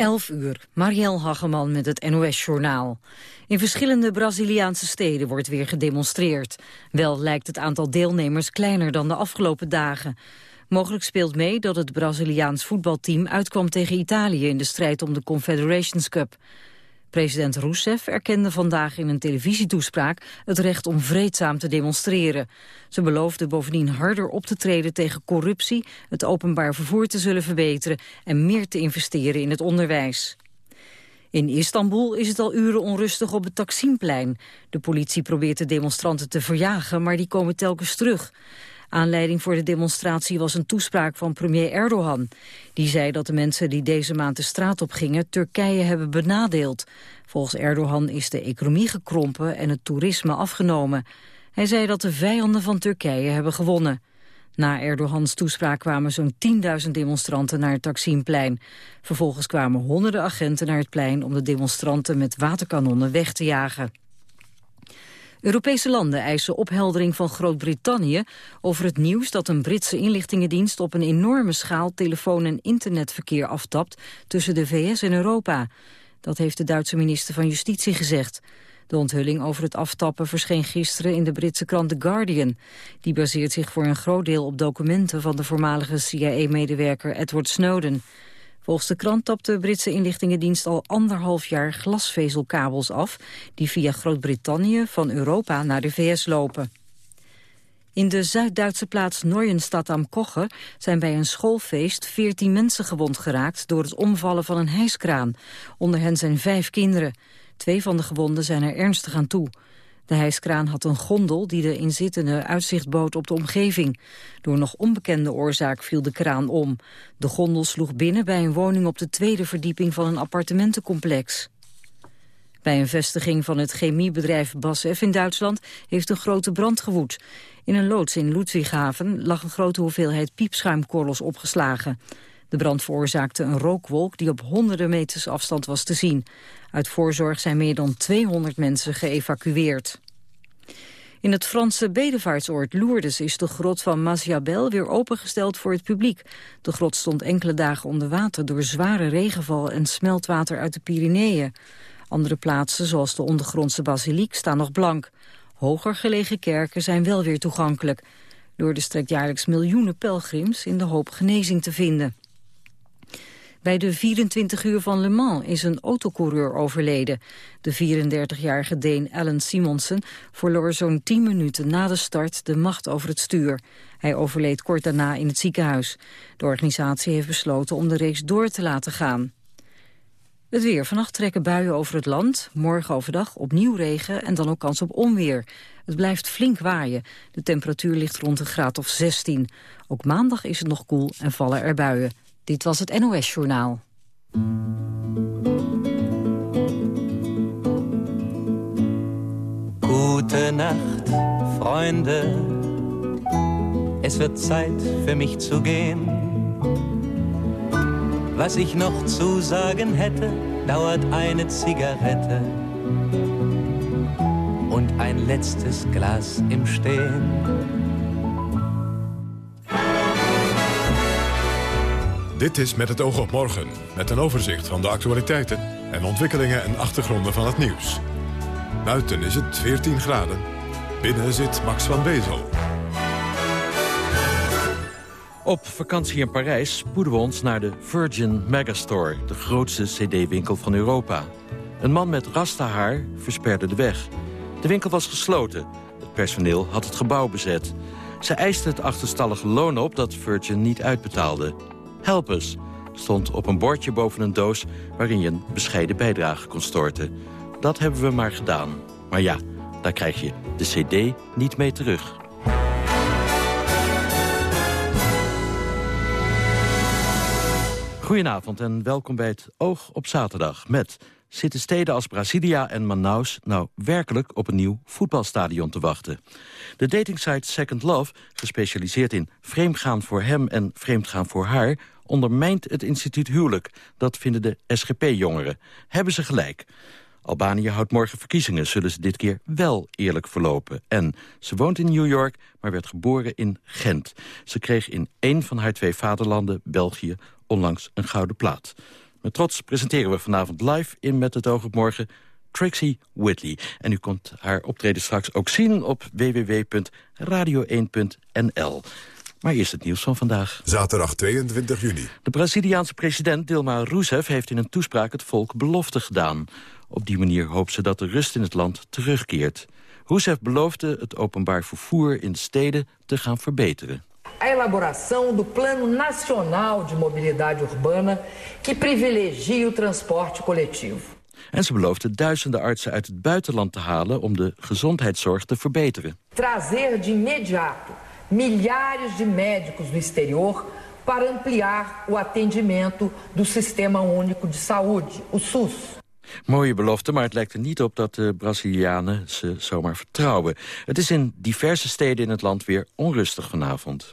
11 uur, Marielle Hageman met het NOS-journaal. In verschillende Braziliaanse steden wordt weer gedemonstreerd. Wel lijkt het aantal deelnemers kleiner dan de afgelopen dagen. Mogelijk speelt mee dat het Braziliaans voetbalteam uitkwam tegen Italië... in de strijd om de Confederations Cup. President Rousseff erkende vandaag in een televisietoespraak het recht om vreedzaam te demonstreren. Ze beloofde bovendien harder op te treden tegen corruptie, het openbaar vervoer te zullen verbeteren en meer te investeren in het onderwijs. In Istanbul is het al uren onrustig op het Taksimplein. De politie probeert de demonstranten te verjagen, maar die komen telkens terug. Aanleiding voor de demonstratie was een toespraak van premier Erdogan. Die zei dat de mensen die deze maand de straat op gingen Turkije hebben benadeeld. Volgens Erdogan is de economie gekrompen en het toerisme afgenomen. Hij zei dat de vijanden van Turkije hebben gewonnen. Na Erdogans toespraak kwamen zo'n 10.000 demonstranten naar het Taksimplein. Vervolgens kwamen honderden agenten naar het plein om de demonstranten met waterkanonnen weg te jagen. Europese landen eisen opheldering van Groot-Brittannië over het nieuws dat een Britse inlichtingendienst op een enorme schaal telefoon- en internetverkeer aftapt tussen de VS en Europa. Dat heeft de Duitse minister van Justitie gezegd. De onthulling over het aftappen verscheen gisteren in de Britse krant The Guardian. Die baseert zich voor een groot deel op documenten van de voormalige CIA-medewerker Edward Snowden. Volgens de krant tapte de Britse inlichtingendienst al anderhalf jaar glasvezelkabels af... die via Groot-Brittannië van Europa naar de VS lopen. In de Zuid-Duitse plaats Neuenstadt am Koche zijn bij een schoolfeest 14 mensen gewond geraakt door het omvallen van een hijskraan. Onder hen zijn vijf kinderen. Twee van de gewonden zijn er ernstig aan toe. De hijskraan had een gondel die de inzittenden uitzicht bood op de omgeving. Door nog onbekende oorzaak viel de kraan om. De gondel sloeg binnen bij een woning op de tweede verdieping van een appartementencomplex. Bij een vestiging van het chemiebedrijf BASF in Duitsland heeft een grote brand gewoed. In een loods in Ludwighaven lag een grote hoeveelheid piepschuimkorrels opgeslagen. De brand veroorzaakte een rookwolk die op honderden meters afstand was te zien. Uit voorzorg zijn meer dan 200 mensen geëvacueerd. In het Franse bedevaartsoord Lourdes is de grot van Masjabel weer opengesteld voor het publiek. De grot stond enkele dagen onder water door zware regenval en smeltwater uit de Pyreneeën. Andere plaatsen, zoals de ondergrondse basiliek, staan nog blank. Hoger gelegen kerken zijn wel weer toegankelijk. Lourdes trekt jaarlijks miljoenen pelgrims in de hoop genezing te vinden. Bij de 24 uur van Le Mans is een autocoureur overleden. De 34-jarige Deen Alan Simonsen verloor zo'n 10 minuten na de start de macht over het stuur. Hij overleed kort daarna in het ziekenhuis. De organisatie heeft besloten om de race door te laten gaan. Het weer. Vannacht trekken buien over het land. Morgen overdag opnieuw regen en dan ook kans op onweer. Het blijft flink waaien. De temperatuur ligt rond een graad of 16. Ook maandag is het nog koel en vallen er buien. Dit was het NOS Journaal. Gute Nacht, Freunde. Es wird Zeit für mich zu gehen. Was ich noch zu sagen hätte, dauert eine Zigarette und ein letztes Glas im Stehen. Dit is Met het oog op morgen, met een overzicht van de actualiteiten... en ontwikkelingen en achtergronden van het nieuws. Buiten is het 14 graden. Binnen zit Max van Wezel. Op vakantie in Parijs spoeden we ons naar de Virgin Megastore... de grootste cd-winkel van Europa. Een man met rastahaar versperde de weg. De winkel was gesloten. Het personeel had het gebouw bezet. Ze eisten het achterstallige loon op dat Virgin niet uitbetaalde. Help us, stond op een bordje boven een doos... waarin je een bescheiden bijdrage kon storten. Dat hebben we maar gedaan. Maar ja, daar krijg je de cd niet mee terug. Goedenavond en welkom bij het Oog op Zaterdag... met zitten steden als Brasilia en Manaus nou werkelijk op een nieuw voetbalstadion te wachten. De datingsite Second Love, gespecialiseerd in vreemdgaan voor hem en vreemdgaan voor haar, ondermijnt het instituut huwelijk. Dat vinden de SGP-jongeren. Hebben ze gelijk. Albanië houdt morgen verkiezingen, zullen ze dit keer wel eerlijk verlopen. En ze woont in New York, maar werd geboren in Gent. Ze kreeg in één van haar twee vaderlanden, België, onlangs een gouden plaat. Met trots presenteren we vanavond live in Met het oog op morgen Trixie Whitley. En u kunt haar optreden straks ook zien op www.radio1.nl. Maar eerst het nieuws van vandaag. Zaterdag 22 juni. De Braziliaanse president Dilma Rousseff heeft in een toespraak het volk belofte gedaan. Op die manier hoopt ze dat de rust in het land terugkeert. Rousseff beloofde het openbaar vervoer in de steden te gaan verbeteren. A elaboração do Plano Nacional de Mobilidade Urbana, que privilegia o transporte coletivo. En ze beloofde duizenden artsen uit het buitenland te halen om de gezondheidszorg te verbeteren. Trazer de imediato milhares de médicos do exterior para ampliar o atendimento do Sistema Único de Saúde, o SUS. Mooie belofte, maar het lijkt er niet op dat de Brazilianen ze zomaar vertrouwen. Het is in diverse steden in het land weer onrustig vanavond.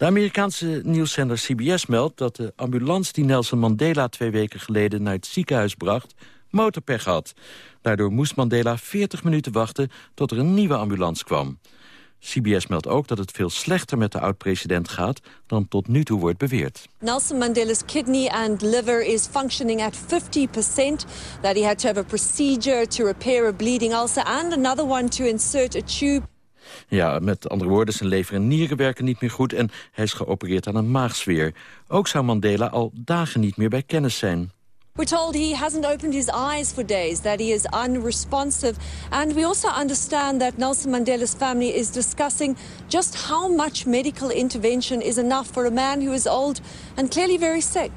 De Amerikaanse nieuwszender CBS meldt dat de ambulance die Nelson Mandela twee weken geleden naar het ziekenhuis bracht, motorpech had. Daardoor moest Mandela 40 minuten wachten tot er een nieuwe ambulance kwam. CBS meldt ook dat het veel slechter met de oud-president gaat dan tot nu toe wordt beweerd. Nelson Mandela's kidney and liver is functioning at 50%. That he had to have a procedure to repair a bleeding ulcer and another one to insert a tube. Ja, met andere woorden, zijn lever en nieren werken niet meer goed... en hij is geopereerd aan een maagsfeer. Ook zou Mandela al dagen niet meer bij kennis zijn. We're told he hasn't opened his eyes for days, that he is unresponsive. And we also understand that Nelson Mandela's family is discussing just how much medical intervention is enough for a man who is old and clearly very sick.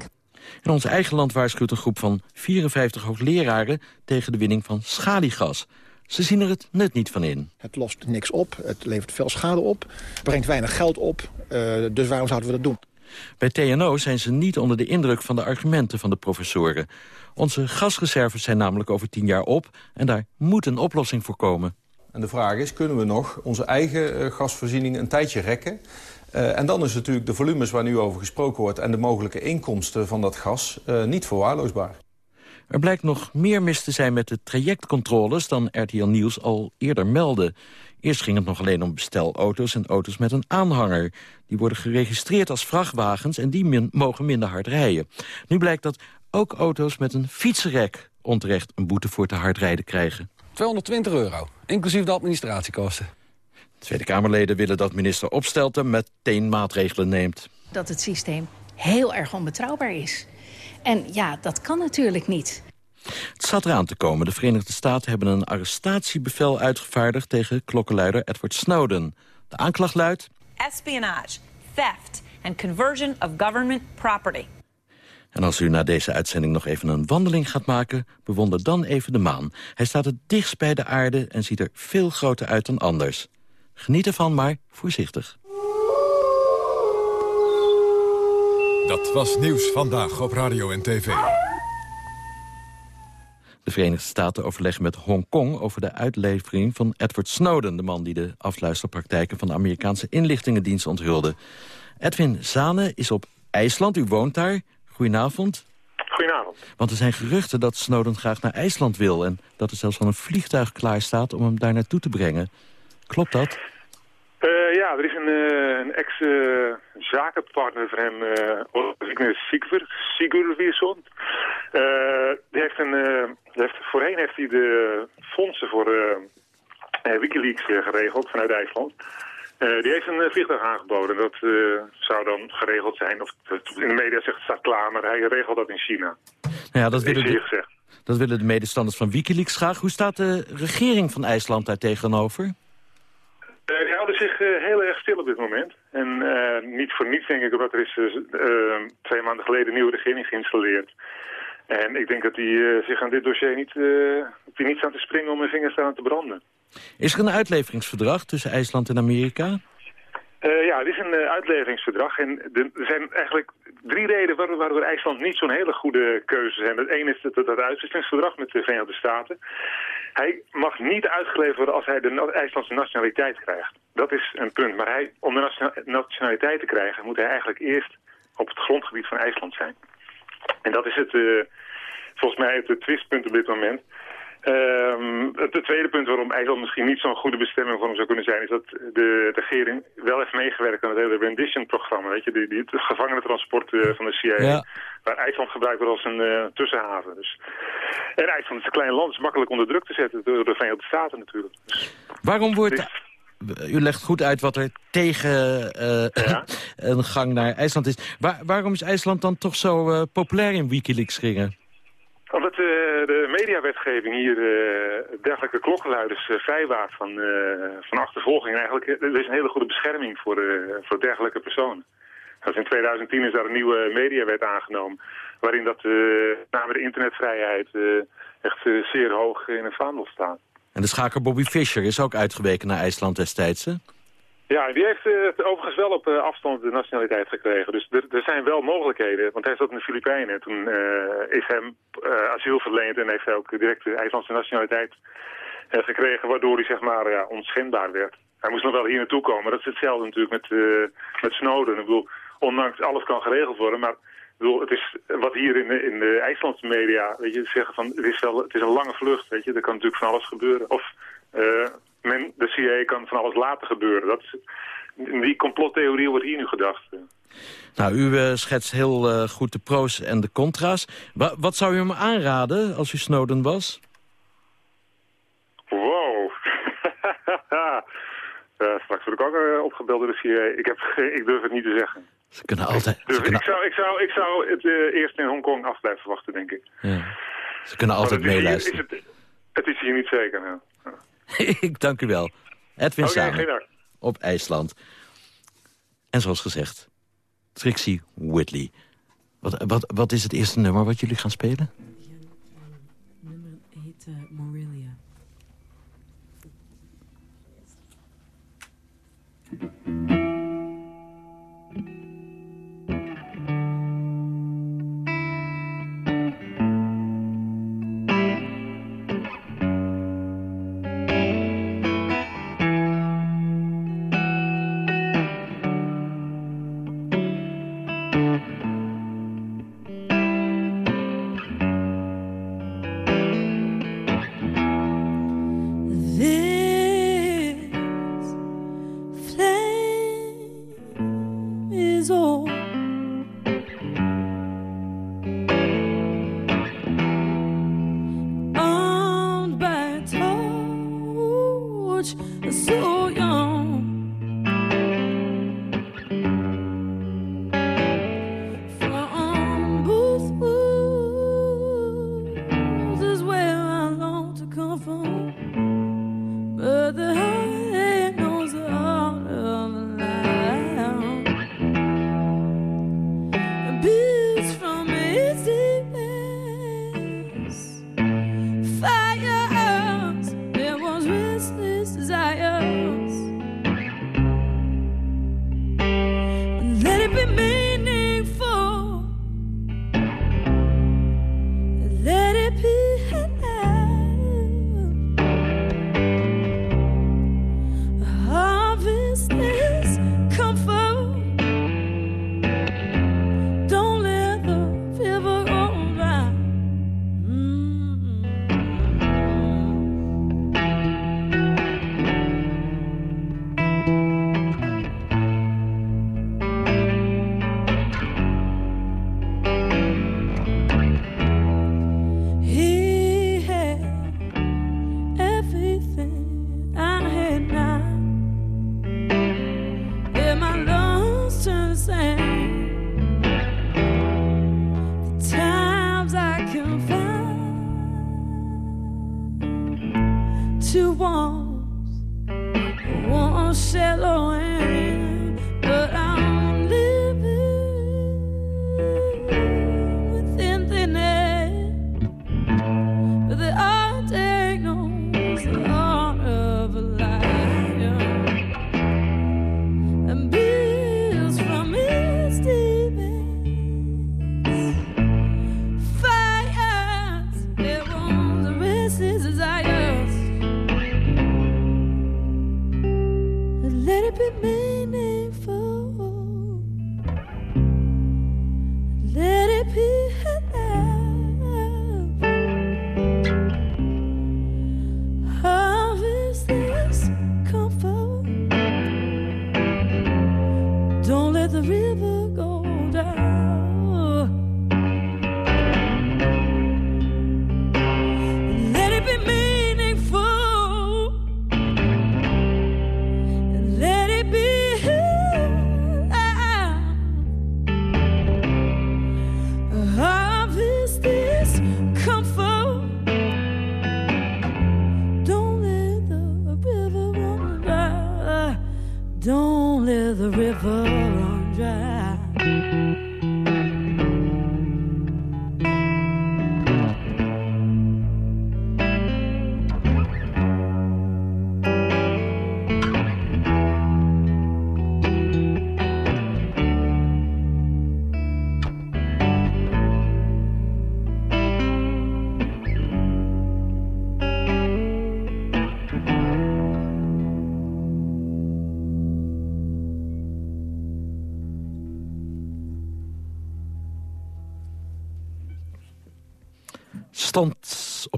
In ons eigen land waarschuwt een groep van 54 hoogleraren tegen de winning van schaliegas. Ze zien er het nut niet van in. Het lost niks op, het levert veel schade op, brengt weinig geld op. Uh, dus waarom zouden we dat doen? Bij TNO zijn ze niet onder de indruk van de argumenten van de professoren. Onze gasreserves zijn namelijk over tien jaar op... en daar moet een oplossing voor komen. En de vraag is, kunnen we nog onze eigen uh, gasvoorziening een tijdje rekken? Uh, en dan is natuurlijk de volumes waar nu over gesproken wordt... en de mogelijke inkomsten van dat gas uh, niet verwaarloosbaar. Er blijkt nog meer mis te zijn met de trajectcontroles... dan RTL Nieuws al eerder meldde. Eerst ging het nog alleen om bestelauto's en auto's met een aanhanger. Die worden geregistreerd als vrachtwagens en die min mogen minder hard rijden. Nu blijkt dat ook auto's met een fietsenrek onterecht een boete voor te hard rijden krijgen. 220 euro, inclusief de administratiekosten. Tweede Kamerleden willen dat minister Opstelten meteen maatregelen neemt. Dat het systeem heel erg onbetrouwbaar is. En ja, dat kan natuurlijk niet. Het zat eraan te komen. De Verenigde Staten hebben een arrestatiebevel uitgevaardigd... tegen klokkenluider Edward Snowden. De aanklacht luidt... Espionage, theft and conversion of government property. En als u na deze uitzending nog even een wandeling gaat maken... bewonder dan even de maan. Hij staat het dichtst bij de aarde en ziet er veel groter uit dan anders. Geniet ervan, maar voorzichtig. Dat was Nieuws Vandaag op Radio en TV. De Verenigde Staten overleggen met Hongkong over de uitlevering van Edward Snowden... de man die de afluisterpraktijken van de Amerikaanse inlichtingendienst onthulde. Edwin Zane is op IJsland, u woont daar. Goedenavond. Goedenavond. Want er zijn geruchten dat Snowden graag naar IJsland wil... en dat er zelfs van een vliegtuig klaar staat om hem daar naartoe te brengen. Klopt dat? Uh, ja, er is een, uh, een ex-zakenpartner van hem, uh, Sigurd, Sigurdsson. die heeft een, heeft, voorheen heeft hij de fondsen voor Wikileaks geregeld vanuit IJsland. die heeft een vliegtuig aangeboden. Dat zou dan geregeld zijn. Of, in de media zegt het staat klaar, maar hij regelt dat in China. Nou ja, dat willen, de, dat willen de medestanders van Wikileaks graag. Hoe staat de regering van IJsland daar tegenover? Uh, die houden zich uh, heel op dit moment. En uh, niet voor niets denk ik omdat er is twee maanden geleden een nieuwe regering geïnstalleerd. En ik denk dat die zich aan dit dossier niet, die niet staan te springen om hun vingers aan te branden. Is er een uitleveringsverdrag tussen IJsland en Amerika? Uh, ja, het is een uh, uitleveringsverdrag. En er zijn eigenlijk drie redenen waardoor, waardoor IJsland niet zo'n hele goede keuze is. Het ene is dat, dat uitwisselingsverdrag met de Verenigde Staten. Hij mag niet uitgeleverd worden als hij de IJslandse nationaliteit krijgt. Dat is een punt. Maar hij, om de nationaliteit te krijgen moet hij eigenlijk eerst op het grondgebied van IJsland zijn. En dat is het, uh, volgens mij het twistpunt op dit moment. Ehm, het, tweede punt waarom IJsland misschien niet zo'n goede bestemming voor hem zou kunnen zijn... is dat de, regering wel heeft meegewerkt aan het hele rendition-programma. Weet je, die, die, het gevangenentransport uh, van de CIA. Waar IJsland gebruikt wordt als een uh, tussenhaven. Dus. En IJsland is een klein land, is makkelijk onder druk te zetten door de Verenigde Staten natuurlijk. Dus, waarom wordt... U legt goed uit wat er tegen uh, een gang naar IJsland is. waarom is IJsland dan toch zo populair in Wikileaks gingen? Omdat de mediawetgeving hier uh, dergelijke klokkenluiders uh, vrijwaart van, van achtervolging. eigenlijk, er is een hele goede bescherming voor, voor dergelijke personen. Dus in 2010 is daar een nieuwe mediawet aangenomen. Waarin dat uh, de internetvrijheid echt zeer hoog in het vaandel staat. En de schaker Bobby Fischer is ook uitgeweken naar IJsland destijds? Ja, die heeft uh, overigens wel op uh, afstand de nationaliteit gekregen. Dus er, zijn wel mogelijkheden. Want hij zat in de Filipijnen. Toen uh, is hem asiel verleend en heeft hij ook direct de IJslandse nationaliteit gekregen. Waardoor hij zeg maar ja, onschendbaar werd. Hij moest nog wel hier naartoe komen. Dat is hetzelfde natuurlijk met, met Snowden. Ik bedoel, ondanks alles kan geregeld worden. Maar ik bedoel, het is wat hier in in de IJslandse media, weet je, zeggen van het is, wel, het is een lange vlucht, weet je. Er kan natuurlijk van alles gebeuren. Of men, de CIA kan van alles laten gebeuren. Dat is, die complottheorie wordt hier nu gedacht. Nou, u uh, schetst heel uh, goed de pro's en de contra's. Wa wat zou u hem aanraden als u Snowden was? Wow. uh, straks word ik ook opgebeld door de CIA. Ik, heb, ik durf het niet te zeggen. Ze kunnen altijd... Kunnen... Ik, zou, ik, zou, ik zou het eerst in Hongkong af blijven wachten, denk ik. Ja. Ze kunnen altijd meeluisteren. Het, het, is hier niet zeker, ja. ik dank u wel. Edwin oh okay, Samen op IJsland. En zoals gezegd, Trixie Whitley. Wat, wat, wat is het eerste nummer wat jullie gaan spelen? Het nummer heet eh,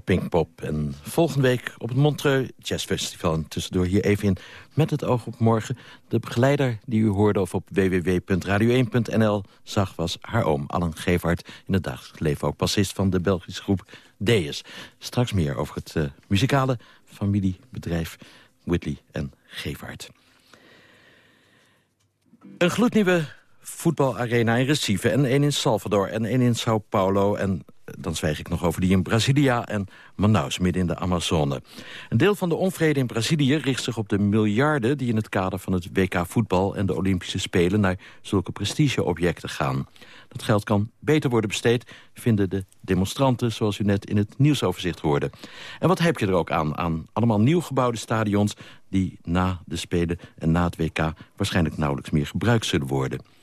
Pinkpop. En volgende week op het Montreux Jazz Festival. En tussendoor hier even in met het oog op morgen. De begeleider die u hoorde of op www.radio1.nl zag... was haar oom, Allen Gevaert. In het dagelijks leven ook bassist van de Belgische groep Deus. Straks meer over het uh, muzikale familiebedrijf Whitley en Gevaert. Een gloednieuwe voetbalarena in Recife en één in Salvador en één in Sao Paulo... en dan zwijg ik nog over die in Brazilia en Manaus, midden in de Amazone. Een deel van de onvrede in Brazilië richt zich op de miljarden... die in het kader van het WK voetbal en de Olympische Spelen... naar zulke prestigeobjecten gaan. Dat geld kan beter worden besteed, vinden de demonstranten... zoals u net in het nieuwsoverzicht hoorde. En wat heb je er ook aan? Aan allemaal nieuw gebouwde stadions... die na de Spelen en na het WK waarschijnlijk nauwelijks meer gebruikt zullen worden.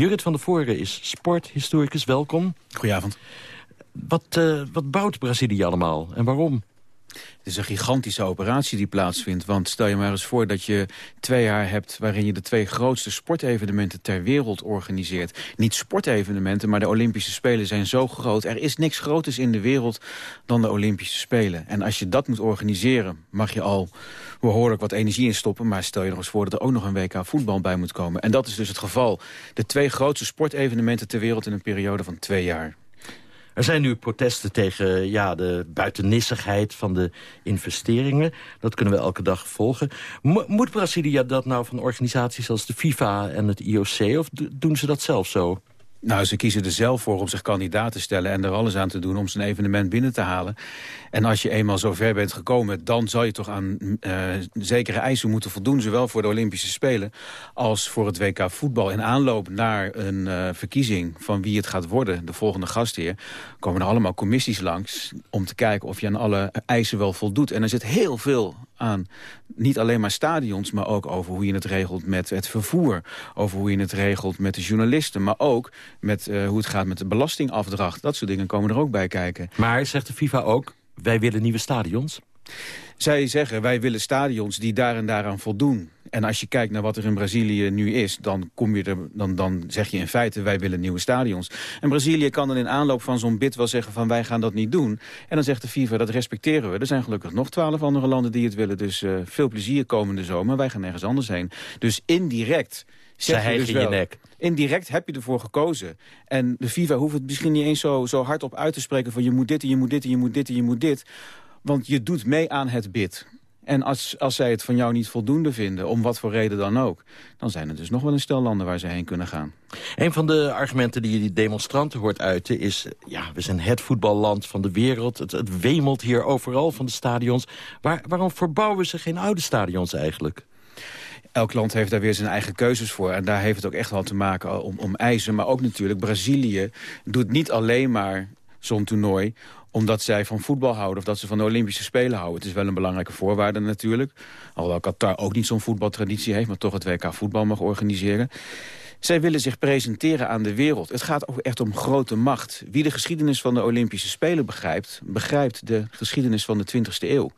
Jurrit van der Voren is sporthistoricus. Welkom. Goedenavond. Wat, uh, wat bouwt Brazilië allemaal en waarom? Het is een gigantische operatie die plaatsvindt. Want stel je maar eens voor dat je twee jaar hebt... waarin je de twee grootste sportevenementen ter wereld organiseert. Niet sportevenementen, maar de Olympische Spelen zijn zo groot. Er is niks groters in de wereld dan de Olympische Spelen. En als je dat moet organiseren, mag je al behoorlijk wat energie in stoppen. Maar stel je nog eens voor dat er ook nog een WK voetbal bij moet komen. En dat is dus het geval. De twee grootste sportevenementen ter wereld in een periode van twee jaar. Er zijn nu protesten tegen ja, de buitennissigheid van de investeringen. Dat kunnen we elke dag volgen. moet Brazilië dat nou van organisaties als de FIFA en het IOC... of doen ze dat zelf zo? Nou, ze kiezen er zelf voor om zich kandidaat te stellen... en er alles aan te doen om zijn evenement binnen te halen. En als je eenmaal zo ver bent gekomen... dan zal je toch aan uh, zekere eisen moeten voldoen... zowel voor de Olympische Spelen als voor het WK voetbal. In aanloop naar een uh, verkiezing van wie het gaat worden... de volgende gastheer... komen er allemaal commissies langs... om te kijken of je aan alle eisen wel voldoet. En er zit heel veel aan niet alleen maar stadions... maar ook over hoe je het regelt met het vervoer. Over hoe je het regelt met de journalisten. Maar ook met uh, hoe het gaat met de belastingafdracht. Dat soort dingen komen er ook bij kijken. Maar zegt de FIFA ook, wij willen nieuwe stadions? Zij zeggen, wij willen stadions die daar en daaraan voldoen. En als je kijkt naar wat er in Brazilië nu is... dan, kom je er, dan, dan zeg je in feite, wij willen nieuwe stadions. En Brazilië kan dan in aanloop van zo'n bid wel zeggen... van wij gaan dat niet doen. En dan zegt de FIFA, dat respecteren we. Er zijn gelukkig nog twaalf andere landen die het willen. Dus uh, veel plezier komende zomer. Wij gaan nergens anders heen. Dus indirect... Zeg je dus wel, je nek. Indirect heb je ervoor gekozen. En de FIFA hoeft het misschien niet eens zo, zo hard op uit te spreken... van je moet dit en je moet dit en je moet dit en je moet dit. Want je doet mee aan het bid. En als, als zij het van jou niet voldoende vinden, om wat voor reden dan ook... dan zijn er dus nog wel een stel landen waar ze heen kunnen gaan. Een van de argumenten die je die demonstranten hoort uiten is... ja, we zijn het voetballand van de wereld. Het, het wemelt hier overal van de stadions. Waar, waarom verbouwen ze geen oude stadions eigenlijk? Elk land heeft daar weer zijn eigen keuzes voor. En daar heeft het ook echt wel te maken om, om eisen. Maar ook natuurlijk, Brazilië doet niet alleen maar zo'n toernooi omdat zij van voetbal houden of dat ze van de Olympische Spelen houden. Het is wel een belangrijke voorwaarde natuurlijk. Alhoewel Qatar ook niet zo'n voetbaltraditie heeft... maar toch het WK voetbal mag organiseren. Zij willen zich presenteren aan de wereld. Het gaat ook echt om grote macht. Wie de geschiedenis van de Olympische Spelen begrijpt... begrijpt de geschiedenis van de 20e eeuw.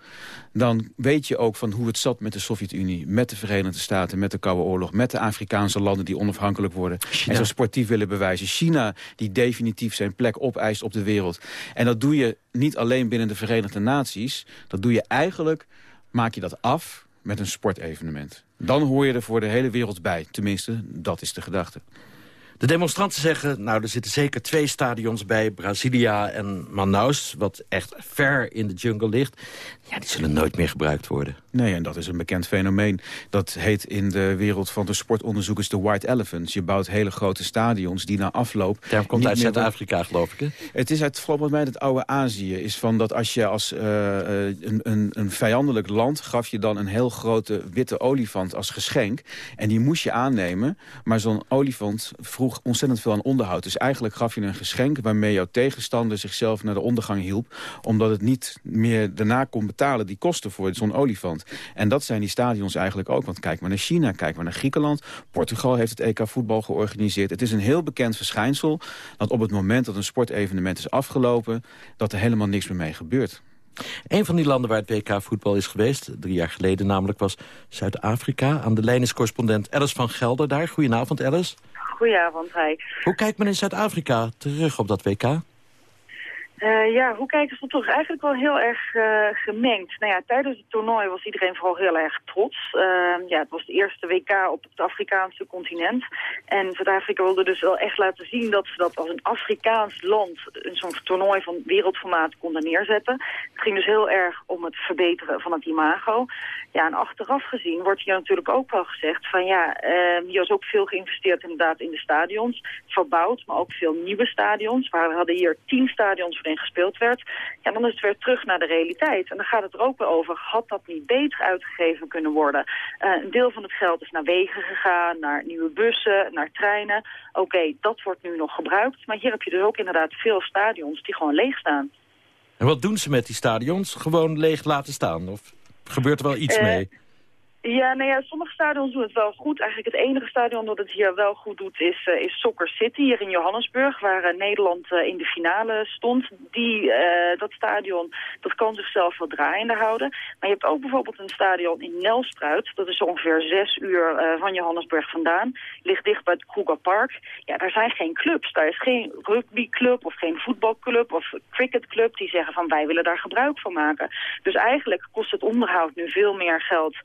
Dan weet je ook van hoe het zat met de Sovjet-Unie... met de Verenigde Staten, met de Koude Oorlog... met de Afrikaanse landen die onafhankelijk worden... en zo sportief willen bewijzen. China die definitief zijn plek opeist op de wereld. En dat doe je niet alleen binnen de Verenigde Naties. Dat doe je eigenlijk, maak je dat af met een sportevenement. Dan hoor je er voor de hele wereld bij. Tenminste, dat is de gedachte. De demonstranten zeggen, nou, er zitten zeker twee stadions bij... Brasilia en Manaus, wat echt ver in de jungle ligt. Ja, die zullen nooit meer gebruikt worden. Nee, en dat is een bekend fenomeen. Dat heet in de wereld van de sportonderzoekers de white elephants. Je bouwt hele grote stadions die na afloop... term komt uit Zuid-Afrika, geloof ik, hè? Het is uit, volgens mij, het oude Azië. Is van dat als je als uh, een, een, een vijandelijk land... gaf je dan een heel grote witte olifant als geschenk. En die moest je aannemen. Maar zo'n olifant vroeg ontzettend veel aan onderhoud. Dus eigenlijk gaf je een geschenk waarmee jouw tegenstander zichzelf naar de ondergang hielp. Omdat het niet meer daarna kon betalen die kosten voor zo'n olifant. En dat zijn die stadions eigenlijk ook. Want kijk maar naar China, kijk maar naar Griekenland. Portugal heeft het EK voetbal georganiseerd. Het is een heel bekend verschijnsel dat op het moment dat een sportevenement is afgelopen... dat er helemaal niks meer mee gebeurt. Een van die landen waar het WK voetbal is geweest, drie jaar geleden namelijk, was Zuid-Afrika. Aan de lijn is correspondent Alice van Gelder daar. Goedenavond, Alice. Goedenavond, hi. Hoe kijkt men in Zuid-Afrika terug op dat WK? Uh, ja, hoe kijken ze terug? Eigenlijk wel heel erg uh, gemengd. Nou ja, tijdens het toernooi was iedereen vooral heel erg trots. Uh, ja, het was de eerste WK op het Afrikaanse continent. En Zuid-Afrika wilde dus wel echt laten zien dat ze dat als een Afrikaans land... zo'n toernooi van wereldformaat konden neerzetten. Het ging dus heel erg om het verbeteren van het imago. Ja, en achteraf gezien wordt hier natuurlijk ook wel gezegd van ja, uh, hier is ook veel geïnvesteerd inderdaad in de stadions. Verbouwd, maar ook veel nieuwe stadions. We hadden hier tien stadions waarin gespeeld werd. Ja, dan is het weer terug naar de realiteit. En dan gaat het er ook weer over, had dat niet beter uitgegeven kunnen worden? Uh, een deel van het geld is naar wegen gegaan, naar nieuwe bussen, naar treinen. Oké, dat wordt nu nog gebruikt. Maar hier heb je dus ook inderdaad veel stadions die gewoon leeg staan. En wat doen ze met die stadions? Gewoon leeg laten staan? Of gebeurt er wel iets uh, mee? Ja, nou ja, sommige stadions doen het wel goed. Eigenlijk het enige stadion dat het hier wel goed doet is, uh, is Soccer City hier in Johannesburg, waar uh, Nederland uh, in de finale stond. Die, dat stadion, dat kan zichzelf wel draaiende houden. Maar je hebt ook bijvoorbeeld een stadion in Nelspruit. Dat is ongeveer zes uur van Johannesburg vandaan. Ligt dicht bij het Kruger Park. Ja, daar zijn geen clubs. Daar is geen rugbyclub of geen voetbalclub of cricketclub die zeggen van wij willen daar gebruik van maken. Dus eigenlijk kost het onderhoud nu veel meer geld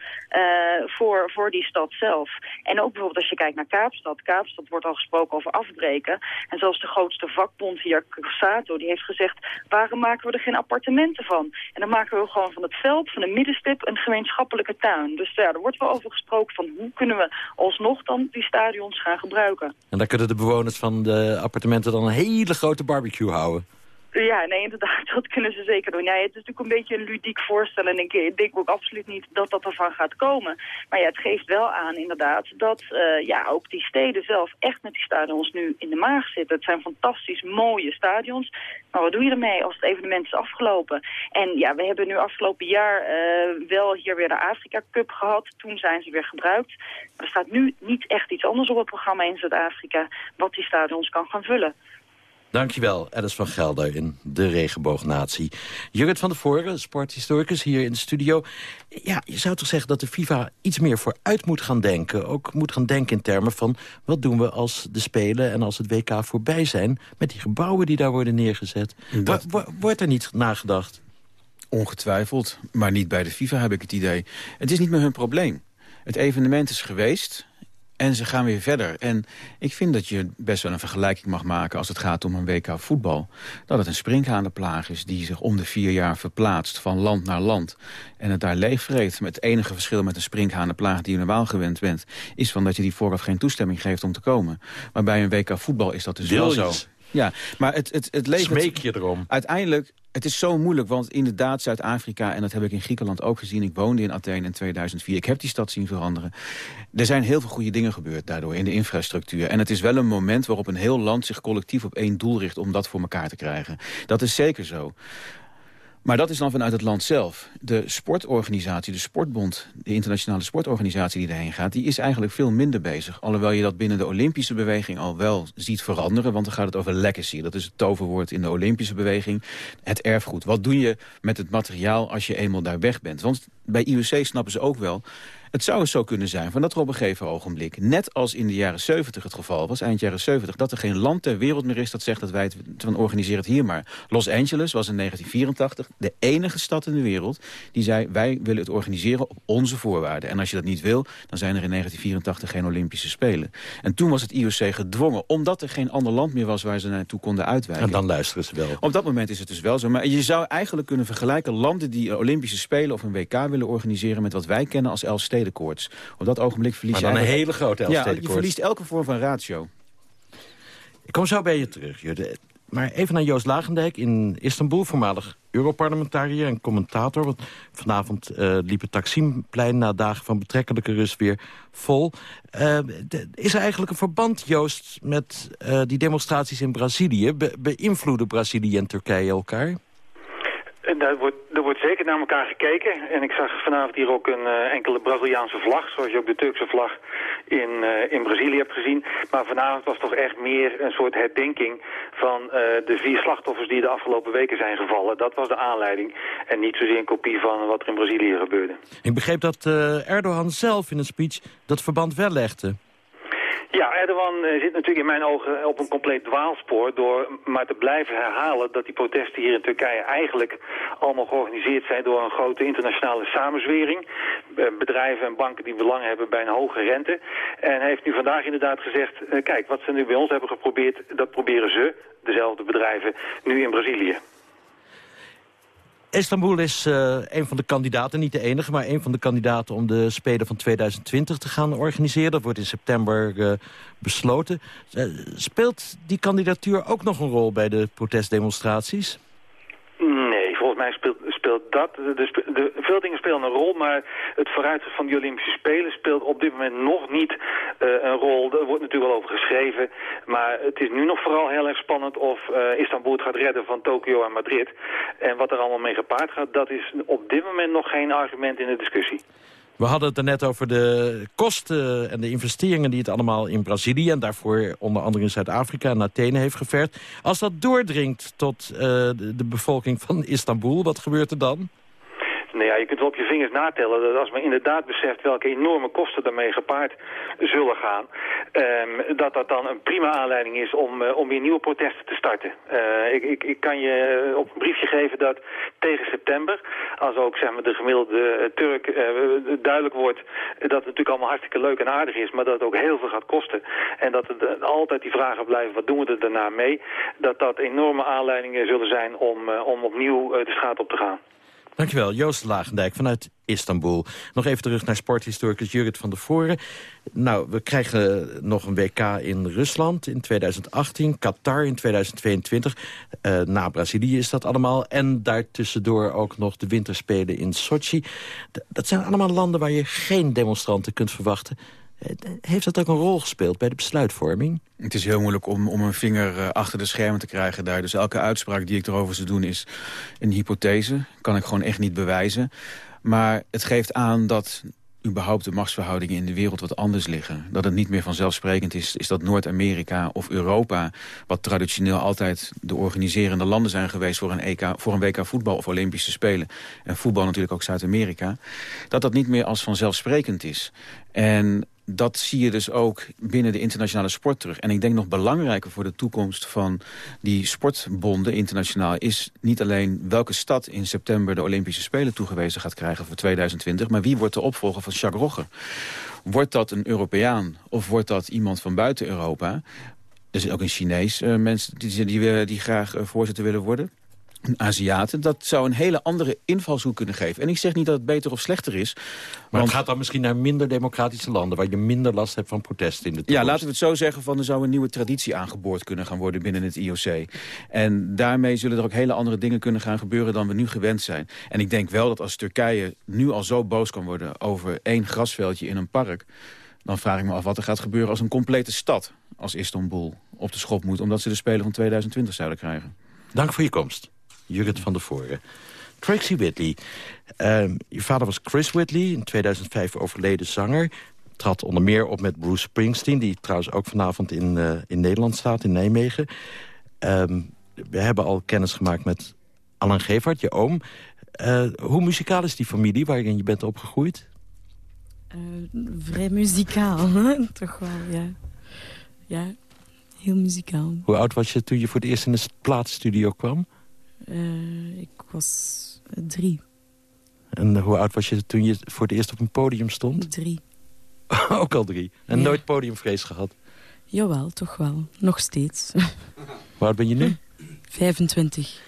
voor, voor die stad zelf. En ook bijvoorbeeld als je kijkt naar Kaapstad. Kaapstad wordt al gesproken over afbreken. En zelfs de grootste vakbond hier, Sato, die heeft gezegd... waarom maken we er geen appartementen van? En dan maken we gewoon van het veld, van de middenstip, een gemeenschappelijke tuin. Dus ja, er wordt wel over gesproken van hoe kunnen we alsnog dan die stadions gaan gebruiken. En daar kunnen de bewoners van de appartementen dan een hele grote barbecue houden. Ja, nee, inderdaad, dat kunnen ze zeker doen. Ja, het is natuurlijk een beetje een ludiek voorstel en ik denk ook absoluut niet dat dat ervan gaat komen. Maar ja, het geeft wel aan inderdaad dat uh, ja, ook die steden zelf echt met die stadions nu in de maag zitten. Het zijn fantastisch mooie stadions, maar wat doe je ermee als het evenement is afgelopen? En ja, we hebben nu afgelopen jaar uh, wel hier weer de Afrika Cup gehad. Toen zijn ze weer gebruikt. Maar er staat nu niet echt iets anders op het programma in Zuid-Afrika wat die stadions kan gaan vullen. Dankjewel, Alice van Gelder in de Regenboognatie. Jurrit van der Voren, sporthistoricus, hier in de studio. Ja, je zou toch zeggen dat de FIFA iets meer vooruit moet gaan denken. Ook moet gaan denken in termen van... wat doen we als de Spelen en als het WK voorbij zijn... met die gebouwen die daar worden neergezet. Dat... Wordt er niet nagedacht? Ongetwijfeld, maar niet bij de FIFA heb ik het idee. Het is niet meer hun probleem. Het evenement is geweest. En ze gaan weer verder. En ik vind dat je best wel een vergelijking mag maken... als het gaat om een WK voetbal. Dat het een sprinkhanenplaag is die zich om de vier jaar verplaatst... van land naar land. En het daar leegvreet. Met het enige verschil met een sprinkhanenplaag die je normaal gewend bent... is van dat je die vooraf geen toestemming geeft om te komen. Maar bij een WK voetbal is dat dus wel zo. Ja, maar het, het, het levert... Smeek je erom? Uiteindelijk, het is zo moeilijk, want inderdaad Zuid-Afrika... en dat heb ik in Griekenland ook gezien. Ik woonde in Athene in 2004. Ik heb die stad zien veranderen. Er zijn heel veel goede dingen gebeurd daardoor in de infrastructuur. En het is wel een moment waarop een heel land zich collectief op één doel richt... om dat voor elkaar te krijgen. Dat is zeker zo. Maar dat is dan vanuit het land zelf. De sportorganisatie, de sportbond, de internationale sportorganisatie die erheen gaat... die is eigenlijk veel minder bezig. Alhoewel je dat binnen de Olympische beweging al wel ziet veranderen. Want dan gaat het over legacy. Dat is het toverwoord in de Olympische beweging. Het erfgoed. Wat doe je met het materiaal als je eenmaal daar weg bent? Want bij IOC snappen ze ook wel... Het zou zo kunnen zijn van dat er op een gegeven ogenblik... net als in de jaren 70 het geval was, eind jaren 70... dat er geen land ter wereld meer is dat zegt dat wij het van organiseren het hier maar. Los Angeles was in 1984 de enige stad in de wereld... die zei wij willen het organiseren op onze voorwaarden. En als je dat niet wil, dan zijn er in 1984 geen Olympische Spelen. En toen was het IOC gedwongen, omdat er geen ander land meer was... waar ze naartoe konden uitwijken. En dan luisteren ze wel. Op dat moment is het dus wel zo. Maar je zou eigenlijk kunnen vergelijken landen die Olympische Spelen of een WK willen willen organiseren... met wat wij kennen als Elfstedenkoorts. Op dat ogenblik verlies Maar je... dan een hele grote Ja, Elfstedenkoorts. je verliest elke vorm van ratio. Ik kom zo bij je terug. Maar even naar Joost Lagendijk in Istanbul, voormalig Europarlementariër en commentator. Want vanavond eh, liep het Taksimplein na dagen van betrekkelijke rust weer vol. Eh, de- is er eigenlijk een verband, Joost, met eh, die demonstraties in Brazilië? Be- beïnvloeden Brazilië en Turkije elkaar? En daar wordt, er wordt zeker naar elkaar gekeken. En ik zag vanavond hier ook een eh, enkele Braziliaanse vlag, zoals je ook de Turkse vlag in, eh, in Brazilië hebt gezien. Maar vanavond was toch echt meer een soort herdenking van eh, de vier slachtoffers die de afgelopen weken zijn gevallen. Dat was de aanleiding. En niet zozeer een kopie van wat er in Brazilië gebeurde. Ik begreep dat Erdogan zelf in een speech dat verband wel. Ja, Erdogan eh, zit natuurlijk in mijn ogen op een compleet dwaalspoor door maar te blijven herhalen dat die protesten hier in Turkije eigenlijk allemaal georganiseerd zijn door een grote internationale samenzwering. Eh, Bedrijven en banken die belang hebben bij een hoge rente. En hij heeft nu vandaag inderdaad gezegd, eh, kijk, wat ze nu bij ons hebben geprobeerd, dat proberen ze, dezelfde bedrijven, nu in Brazilië. Istanbul is eh, een van de kandidaten, niet de enige... maar een van de kandidaten om de Spelen van 2020 te gaan organiseren. Dat wordt in september eh, besloten. Eh, speelt die kandidatuur ook nog een rol bij de protestdemonstraties? Dat. De, de, veel dingen spelen een rol, maar het vooruitzicht van die Olympische Spelen speelt op dit moment nog niet eh, een rol. Er wordt natuurlijk wel over geschreven, maar het is nu nog vooral heel erg spannend of eh, Istanbul het gaat redden van Tokio en Madrid. En wat er allemaal mee gepaard gaat, dat is op dit moment nog geen argument in de discussie. We hadden het er net over de kosten en de investeringen... die het allemaal in Brazilië en daarvoor onder andere in Zuid-Afrika en Athene heeft gevergd. Als dat doordringt tot eh, de bevolking van Istanbul, wat gebeurt er dan? Nou ja, je kunt wel op je vingers natellen dat als men inderdaad beseft welke enorme kosten daarmee gepaard zullen gaan, ehm, dat dat dan een prima aanleiding is om, eh, om weer nieuwe protesten te starten. Eh, ik, ik, ik kan je eh, op een briefje geven dat tegen september, als ook zeg maar, de gemiddelde Turk duidelijk wordt dat het natuurlijk allemaal hartstikke leuk en aardig is, maar dat het ook heel veel gaat kosten. En dat er altijd die vragen blijven, wat doen we er daarna mee? Dat dat enorme aanleidingen zullen zijn om, om opnieuw de straat op te gaan. Dankjewel, Joost Lagendijk vanuit Istanbul. Nog even terug naar sporthistoricus Jurrit van der Voren. Nou, we krijgen nog een WK in Rusland in 2018, Qatar in 2022. Eh, na Brazilië is dat allemaal. En daartussendoor ook nog de winterspelen in Sochi. Dat zijn allemaal landen waar je geen demonstranten kunt verwachten. Eh, Heeft dat ook een rol gespeeld bij de besluitvorming? Het is heel moeilijk om, om een vinger eh, achter de schermen te krijgen daar. Dus elke uitspraak die ik erover zou doen is een hypothese. Kan ik gewoon echt niet bewijzen. Maar het geeft aan dat überhaupt de machtsverhoudingen in de wereld wat anders liggen. Dat het niet meer vanzelfsprekend is, is dat Noord-Amerika of Europa... wat traditioneel altijd de organiserende landen zijn geweest... voor een, EK, voor een WK voetbal of Olympische Spelen... en voetbal natuurlijk ook Zuid-Amerika... dat dat niet meer als vanzelfsprekend is. En dat zie je dus ook binnen de internationale sport terug. En ik denk nog belangrijker voor de toekomst van die sportbonden internationaal... is niet alleen welke stad in september de Olympische Spelen toegewezen gaat krijgen voor 2020... maar wie wordt de opvolger van Jacques Rogge? Wordt dat een Europeaan of wordt dat iemand van buiten Europa? Er is ook een Chinees uh, mensen die, die, die graag uh, voorzitter willen worden Aziaten, dat zou een hele andere invalshoek kunnen geven. En ik zeg niet dat het beter of slechter is. Maar want... het gaat dan misschien naar minder democratische landen... waar je minder last hebt van protesten in de toekomst. Ja, laten we het zo zeggen, van er zou een nieuwe traditie aangeboord kunnen gaan worden binnen het IOC. En daarmee zullen er ook hele andere dingen kunnen gaan gebeuren dan we nu gewend zijn. En ik denk wel dat als Turkije nu al zo boos kan worden over één grasveldje in een park... dan vraag ik me af wat er gaat gebeuren als een complete stad als Istanbul op de schop moet... omdat ze de Spelen van 2020 zouden krijgen. Dank voor je komst. Jurrit van der Voren. Tracy Whitley. Uh, je vader was Chris Whitley, in 2005 overleden zanger. Trad onder meer op met Bruce Springsteen... die trouwens ook vanavond in, uh, in Nederland staat, in Nijmegen. Uh, we hebben al kennis gemaakt met Alan Gevaert, je oom. Uh, hoe muzikaal is die familie waarin je bent opgegroeid? vrij muzikaal, toch wel, ja. Ja, heel muzikaal. Hoe oud was je toen je voor het eerst in de plaatstudio kwam? Uh, ik was uh, drie. En hoe oud was je toen je voor het eerst op een podium stond? Drie. Ook al drie. En ja. nooit podiumvrees gehad? Jawel, toch wel. Nog steeds. Hoe oud ben je nu? 25.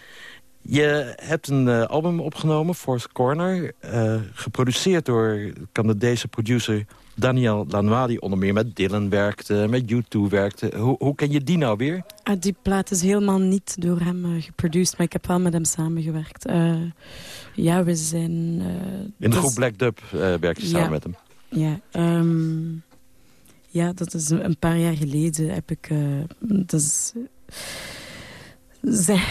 Je hebt een uh, album opgenomen, Fourth Corner. Uh, geproduceerd door Canadese producer Daniel Lanois... die onder meer met Dylan werkte, met U2 werkte. Hoe, hoe ken je die nou weer? Ah, die plaat is helemaal niet door hem uh, geproduceerd... maar ik heb wel met hem samengewerkt. ja, we zijn... In de groep Black Dub werk je samen met hem? Ja, um, ja, dat is een paar jaar geleden heb ik... dat is zijn,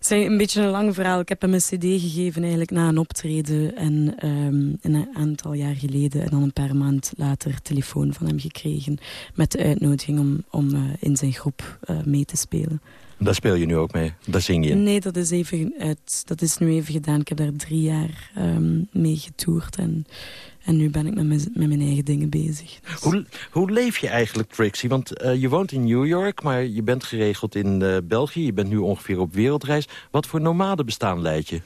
zijn een beetje een lang verhaal. Ik heb hem een cd gegeven eigenlijk na een optreden en, um, een aantal jaar geleden. En dan een paar maanden later telefoon van hem gekregen met de uitnodiging om, om uh, in zijn groep uh, mee te spelen. Daar speel je nu ook mee? Daar zing je Nee, dat is, even uit, dat is nu even gedaan. Ik heb daar drie jaar um, mee getoerd en en nu ben ik met mijn, met mijn eigen dingen bezig. Dus. Hoe, hoe leef je eigenlijk, Trixie? Want uh, je woont in New York, maar je bent geregeld in uh, België. Je bent nu ongeveer op wereldreis. Wat voor nomadenbestaan leid je?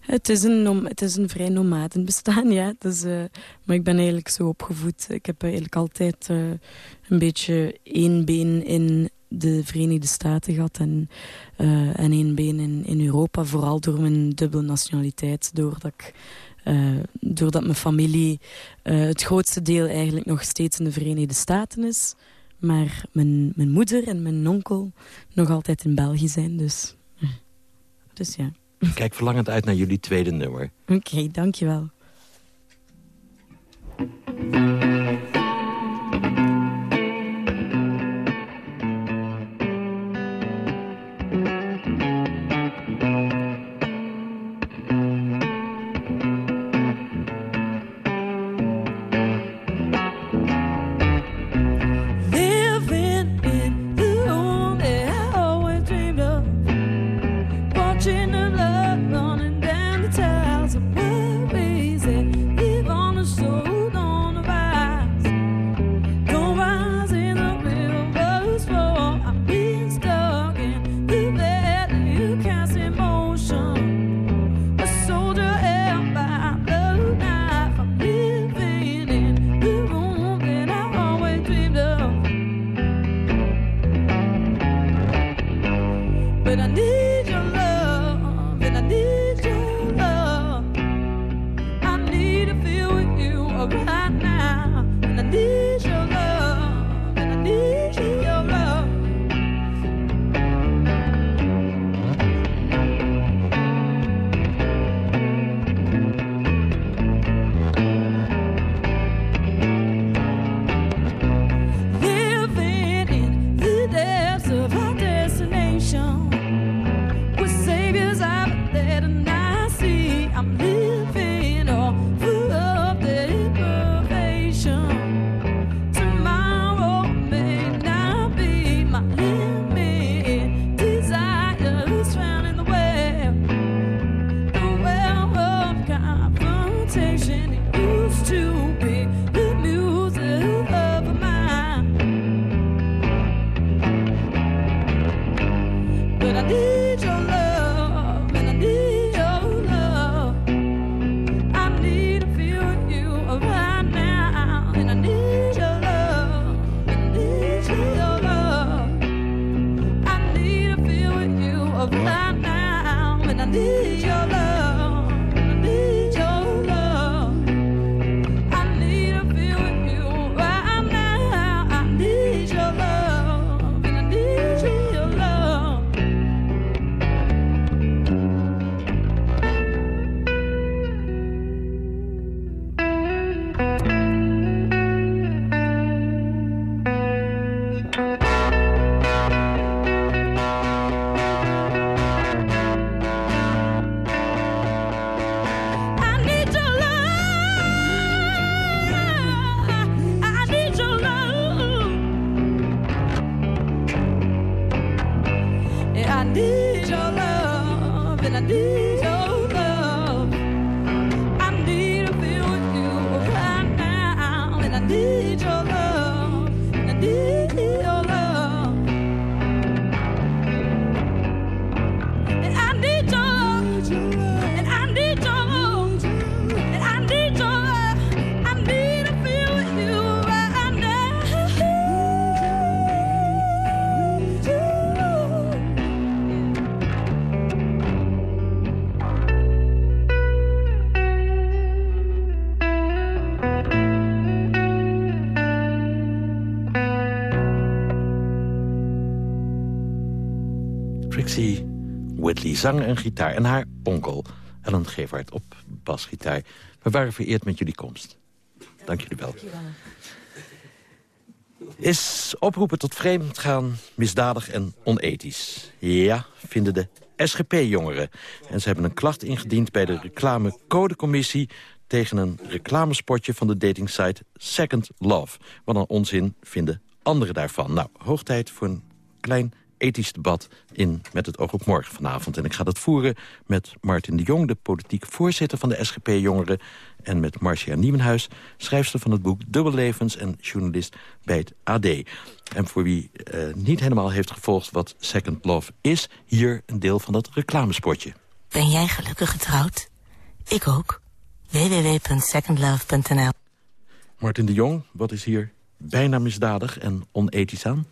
Het is een, het is een vrij nomadenbestaan, ja. Dus, uh, maar ik ben eigenlijk zo opgevoed. Ik heb eigenlijk altijd een beetje één been in de Verenigde Staten gehad en, uh, en één been in, in Europa. Vooral door mijn dubbele nationaliteit. Doordat, ik, uh, doordat mijn familie uh, het grootste deel eigenlijk nog steeds in de Verenigde Staten is. Maar mijn, mijn moeder en mijn onkel nog altijd in België zijn. Dus, dus ja. Kijk verlangend uit naar jullie tweede nummer. Oké, okay, dankjewel. need your love. Zang en gitaar. En haar onkel, Ellen Gevaert, op basgitaar. We waren vereerd met jullie komst. Dank jullie wel. Is oproepen tot vreemdgaan misdadig en onethisch? Ja, vinden de SGP-jongeren. En ze hebben een klacht ingediend bij de reclamecodecommissie... tegen een reclamespotje van de datingsite Second Love. Wat een onzin vinden anderen daarvan. Nou, hoog tijd voor een klein ethisch debat in Met het oog op morgen vanavond. En ik ga dat voeren met Martin de Jong, de politiek voorzitter van de SGP-jongeren... en met Marcia Nieuwenhuis, schrijfster van het boek Dubbellevens... en journalist bij het AD. En voor wie uh, niet helemaal heeft gevolgd wat Second Love is... hier een deel van dat reclamespotje. Ben jij gelukkig getrouwd? Ik ook. www.secondlove.nl Martin de Jong, wat is hier bijna misdadig en onethisch aan?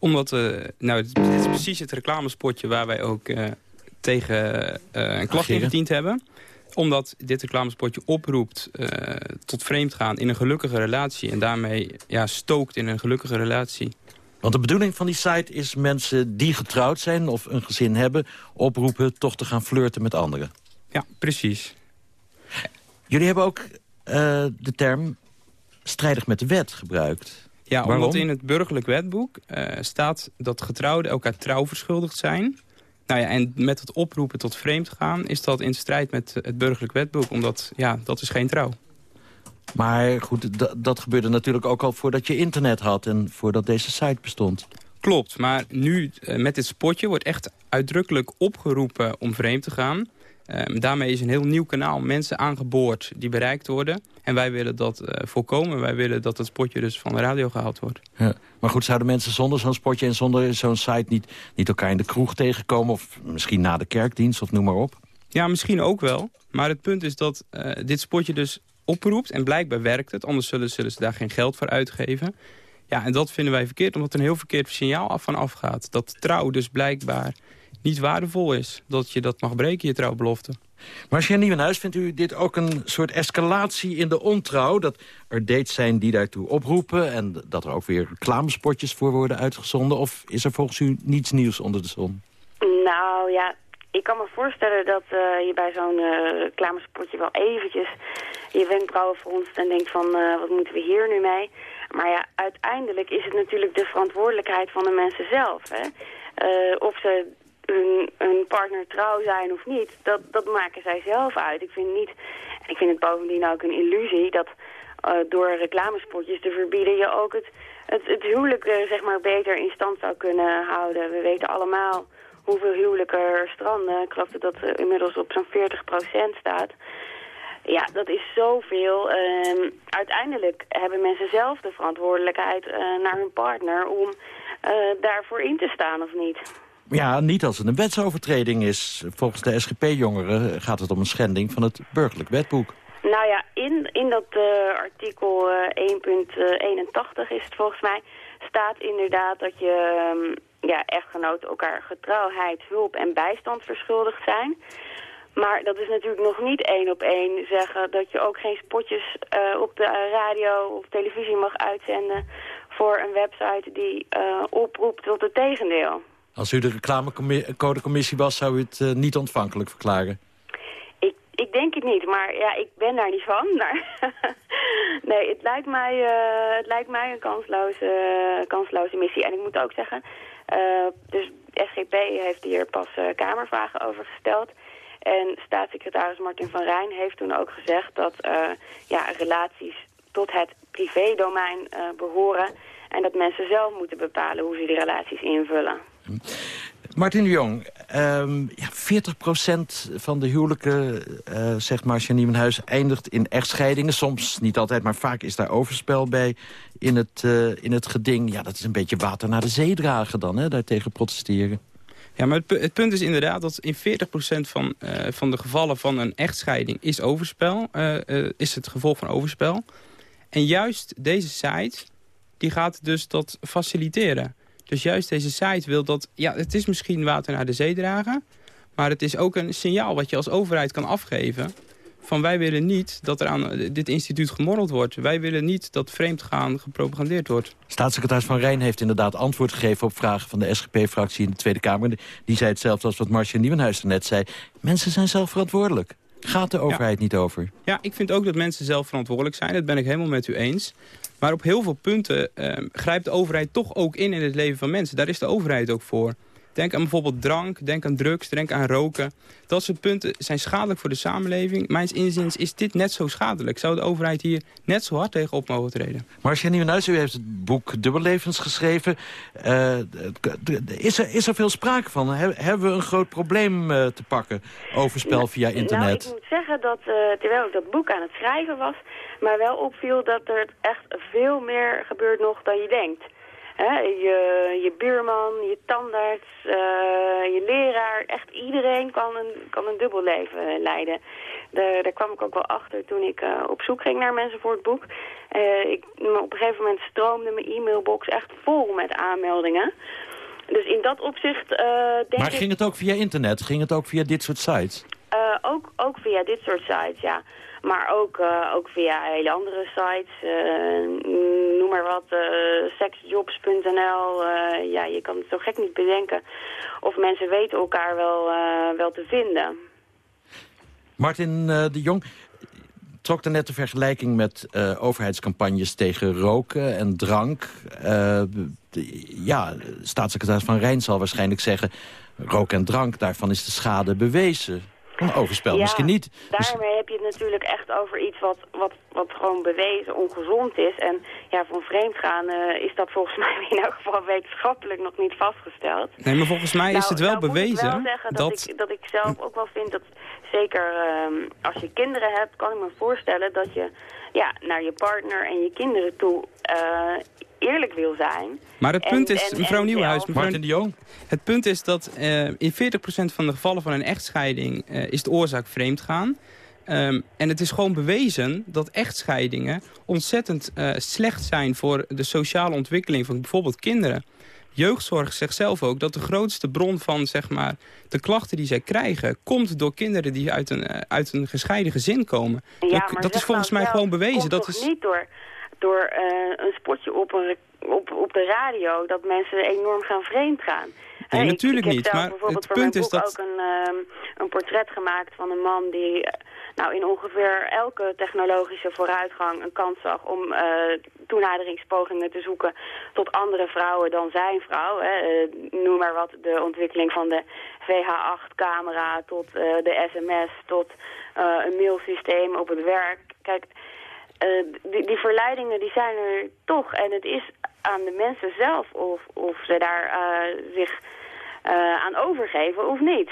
Omdat, uh, nou, het, is precies het reclamespotje waar wij ook uh, tegen uh, een klacht ingediend hebben. Omdat dit reclamespotje oproept tot vreemdgaan in een gelukkige relatie. En daarmee ja, stookt in een gelukkige relatie. Want de bedoeling van die site is mensen die getrouwd zijn of een gezin hebben... oproepen toch te gaan flirten met anderen. Ja, precies. Jullie hebben ook de term strijdig met de wet gebruikt. Ja, omdat in het burgerlijk wetboek uh, staat dat getrouwden elkaar trouw verschuldigd zijn. Nou ja, en met het oproepen tot vreemdgaan is dat in strijd met het burgerlijk wetboek. Omdat, ja, dat is geen trouw. Maar goed, dat gebeurde natuurlijk ook al voordat je internet had... en voordat deze site bestond. Klopt, maar nu uh, met dit spotje wordt echt uitdrukkelijk opgeroepen om vreemd te gaan. Um, daarmee is een heel nieuw kanaal mensen aangeboord die bereikt worden. En wij willen dat uh, voorkomen. Wij willen dat het spotje dus van de radio gehaald wordt. Ja. Maar goed, zouden mensen zonder zo'n spotje en zonder zo'n site... Niet, niet elkaar in de kroeg tegenkomen? Of misschien na de kerkdienst of noem maar op? Ja, misschien ook wel. Maar het punt is dat uh, dit spotje dus oproept. En blijkbaar werkt het. Anders zullen, zullen ze daar geen geld voor uitgeven. Ja, en dat vinden wij verkeerd. Omdat er een heel verkeerd signaal af van afgaat. Dat trouw dus blijkbaar niet waardevol is. Dat je dat mag breken, je trouwbelofte. Maar als je Nieuwenhuis, vindt u dit ook een soort escalatie in de ontrouw? Dat er dates zijn die daartoe oproepen... en dat er ook weer reclamespotjes voor worden uitgezonden? Of is er volgens u niets nieuws onder de zon? Nou ja, ik kan me voorstellen dat uh, je bij zo'n uh, reclamespotje wel eventjes je wenkbrauwen fronst en denkt van uh, wat moeten we hier nu mee? Maar ja, uiteindelijk is het natuurlijk de verantwoordelijkheid van de mensen zelf. Hè? of ze hun, partner trouw zijn of niet, dat, dat maken zij zelf uit. Ik vind, niet, ik vind het bovendien ook een illusie dat uh, door reclamespotjes te verbieden je ook het, het, het huwelijk uh, zeg maar beter in stand zou kunnen houden. We weten allemaal hoeveel huwelijken er stranden. Ik geloof dat dat uh, inmiddels op zo'n 40% staat. Ja, dat is zoveel. Uh, uiteindelijk hebben mensen zelf de verantwoordelijkheid naar hun partner om daarvoor in te staan of niet. Ja, niet als het een wetsovertreding is. Volgens de SGP-jongeren gaat het om een schending van het burgerlijk wetboek. Nou ja, in, in dat uh, artikel uh, 1.81 is het volgens mij... staat inderdaad dat je um, ja, echtgenoten elkaar getrouwheid, hulp en bijstand verschuldigd zijn... Maar dat is natuurlijk nog niet één op één zeggen dat je ook geen spotjes op de radio of televisie mag uitzenden voor een website die oproept tot het tegendeel. Als u de reclamecodecommissie was, zou u het uh, niet ontvankelijk verklaren? Ik, ik denk het niet, maar ja, ik ben daar niet van. Nee, het lijkt mij, uh, het lijkt mij een kansloze, kansloze missie. En ik moet ook zeggen, uh, dus SGP heeft hier pas kamervragen over gesteld. En staatssecretaris Martin van Rijn heeft toen ook gezegd dat ja, relaties tot het privédomein behoren... En dat mensen zelf moeten bepalen hoe ze die relaties invullen. Martin de Jong, um, ja, 40% van de huwelijken, uh, zegt Marcia Nieuwenhuis, eindigt in echtscheidingen. Soms, niet altijd, maar vaak is daar overspel bij in het, uh, in het geding. Ja, dat is een beetje water naar de zee dragen dan, hè, daartegen protesteren. Ja, maar het, het, punt is inderdaad dat in 40% van, uh, van de gevallen van een echtscheiding is overspel. is het gevolg van overspel. En juist deze site, die gaat dus dat faciliteren. Dus juist deze site wil dat... Ja, het is misschien water naar de zee dragen... maar het is ook een signaal wat je als overheid kan afgeven... van wij willen niet dat er aan dit instituut gemorreld wordt. Wij willen niet dat vreemdgaan gepropagandeerd wordt. Staatssecretaris Van Rijn heeft inderdaad antwoord gegeven... op vragen van de SGP-fractie in de Tweede Kamer. Die zei hetzelfde als wat Marcia Nieuwenhuis net zei. Mensen zijn zelf verantwoordelijk. Gaat de overheid niet over? Ja, ik vind ook dat mensen zelf verantwoordelijk zijn. Dat ben ik helemaal met u eens. Maar op heel veel punten uh, grijpt de overheid toch ook in in het leven van mensen. Daar is de overheid ook voor. Denk aan bijvoorbeeld drank, denk aan drugs, denk aan roken. Dat soort punten zijn schadelijk voor de samenleving. Mijns inziens is dit net zo schadelijk. Zou de overheid hier net zo hard tegen op mogen treden? Marcia Nieuwenhuis, u heeft het boek Dubbellevens geschreven. Uh, is, er, is er veel sprake van? hebben we een groot probleem uh, te pakken? Overspel via internet? Nou, ik moet zeggen dat uh, terwijl ik dat boek aan het schrijven was... maar wel opviel dat er echt veel meer gebeurt nog dan je denkt je, je buurman, je tandarts, uh, je leraar, echt iedereen kan een, kan een dubbel leven leiden. Daar, daar kwam ik ook wel achter toen ik uh, op zoek ging naar mensen voor het boek. Uh, ik, op een gegeven moment stroomde mijn e-mailbox echt vol met aanmeldingen. Dus in dat opzicht denk Maar ging het ook via internet? Ging het ook via dit soort sites? Ook, via dit soort sites, ja. Maar ook, uh, ook via hele andere sites. Uh, noem maar wat, uh, sexjobs.nl. ja, je kan het zo gek niet bedenken of mensen weten elkaar wel, wel te vinden. Martin de Jong trok er net de vergelijking met overheidscampagnes tegen roken en drank. ja, staatssecretaris Van Rijn zal waarschijnlijk zeggen... roken en drank, daarvan is de schade bewezen. Een overspel misschien niet. Daarmee heb je het natuurlijk echt over iets wat, wat, wat gewoon bewezen ongezond is. En ja, van vreemdgaan uh, is dat volgens mij in elk geval wetenschappelijk nog niet vastgesteld. Nee, maar volgens mij is nou, het wel nou bewezen. Ik wel zeggen dat, dat, ik, dat ik zelf ook wel vind dat zeker uh, als je kinderen hebt, kan ik me voorstellen dat je ja, naar je partner en je kinderen toe uh, eerlijk wil zijn. Maar het punt is, mevrouw Nieuwhuis... Mevrouw, Martin de Jong? Het punt is dat uh, in 40% van de gevallen van een echtscheiding... Uh, is de oorzaak vreemdgaan. Um, en het is gewoon bewezen dat echtscheidingen ontzettend uh, slecht zijn... voor de sociale ontwikkeling van bijvoorbeeld kinderen. Jeugdzorg zegt zelf ook dat de grootste bron van zeg maar, de klachten die zij krijgen... komt door kinderen die uit een, uit een gescheiden gezin komen. Ja, dat, dat is volgens mij gewoon bewezen. Dat is niet door door uh, een spotje op, een, op, op de radio dat mensen enorm gaan vreemd gaan. Nee, natuurlijk ik, ik niet. Maar bijvoorbeeld het punt is dat... ook een, um, een portret gemaakt van een man die uh, nou, in ongeveer elke technologische vooruitgang een kans zag om uh, toenaderingspogingen te zoeken tot andere vrouwen dan zijn vrouw. Hè. noem maar wat, de ontwikkeling van de VH8-camera tot de sms, tot een mailsysteem op het werk. Kijk, uh, die, die, verleidingen die zijn er toch. En het is aan de mensen zelf of, of ze daar uh, zich uh, aan overgeven of niet.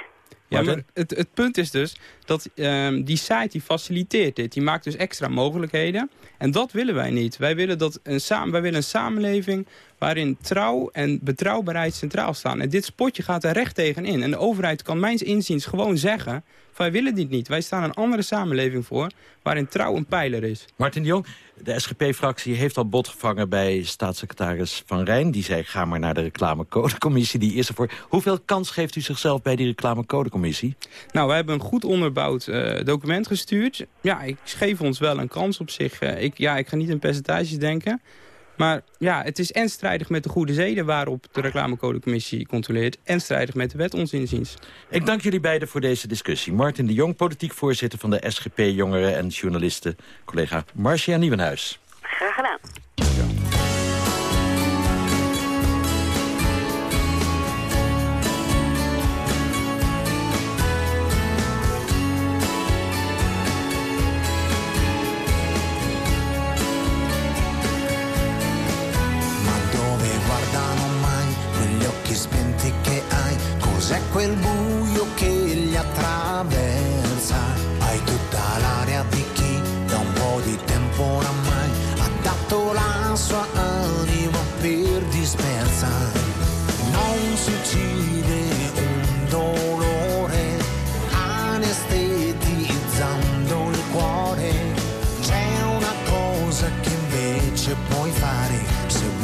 Ja, maar het, het punt is dus dat um, die site die faciliteert dit. Die maakt dus extra mogelijkheden. En dat willen wij niet. Wij willen, dat een, wij willen een samenleving waarin trouw en betrouwbaarheid centraal staan. En dit spotje gaat er recht tegen in. En de overheid kan mijns inziens gewoon zeggen... wij willen dit niet. Wij staan een andere samenleving voor... waarin trouw een pijler is. Martin de Jong, de SGP-fractie heeft al bot gevangen bij staatssecretaris Van Rijn. Die zei, ga maar naar de reclamecodecommissie, die is er voor. Hoeveel kans geeft u zichzelf bij die reclamecodecommissie? Nou, wij hebben een goed onderbouwd uh, document gestuurd. Ja, ik geef ons wel een kans op zich. Uh, ik, ja, ik ga niet in percentages denken... Maar ja, het is en strijdig met de goede zeden waarop de reclamecodecommissie controleert... en strijdig met de wet ons inziens. Ik dank jullie beiden voor deze discussie. Martin de Jong, politiek voorzitter van de SGP Jongeren en journalisten. Collega Marcia Nieuwenhuis. Graag gedaan.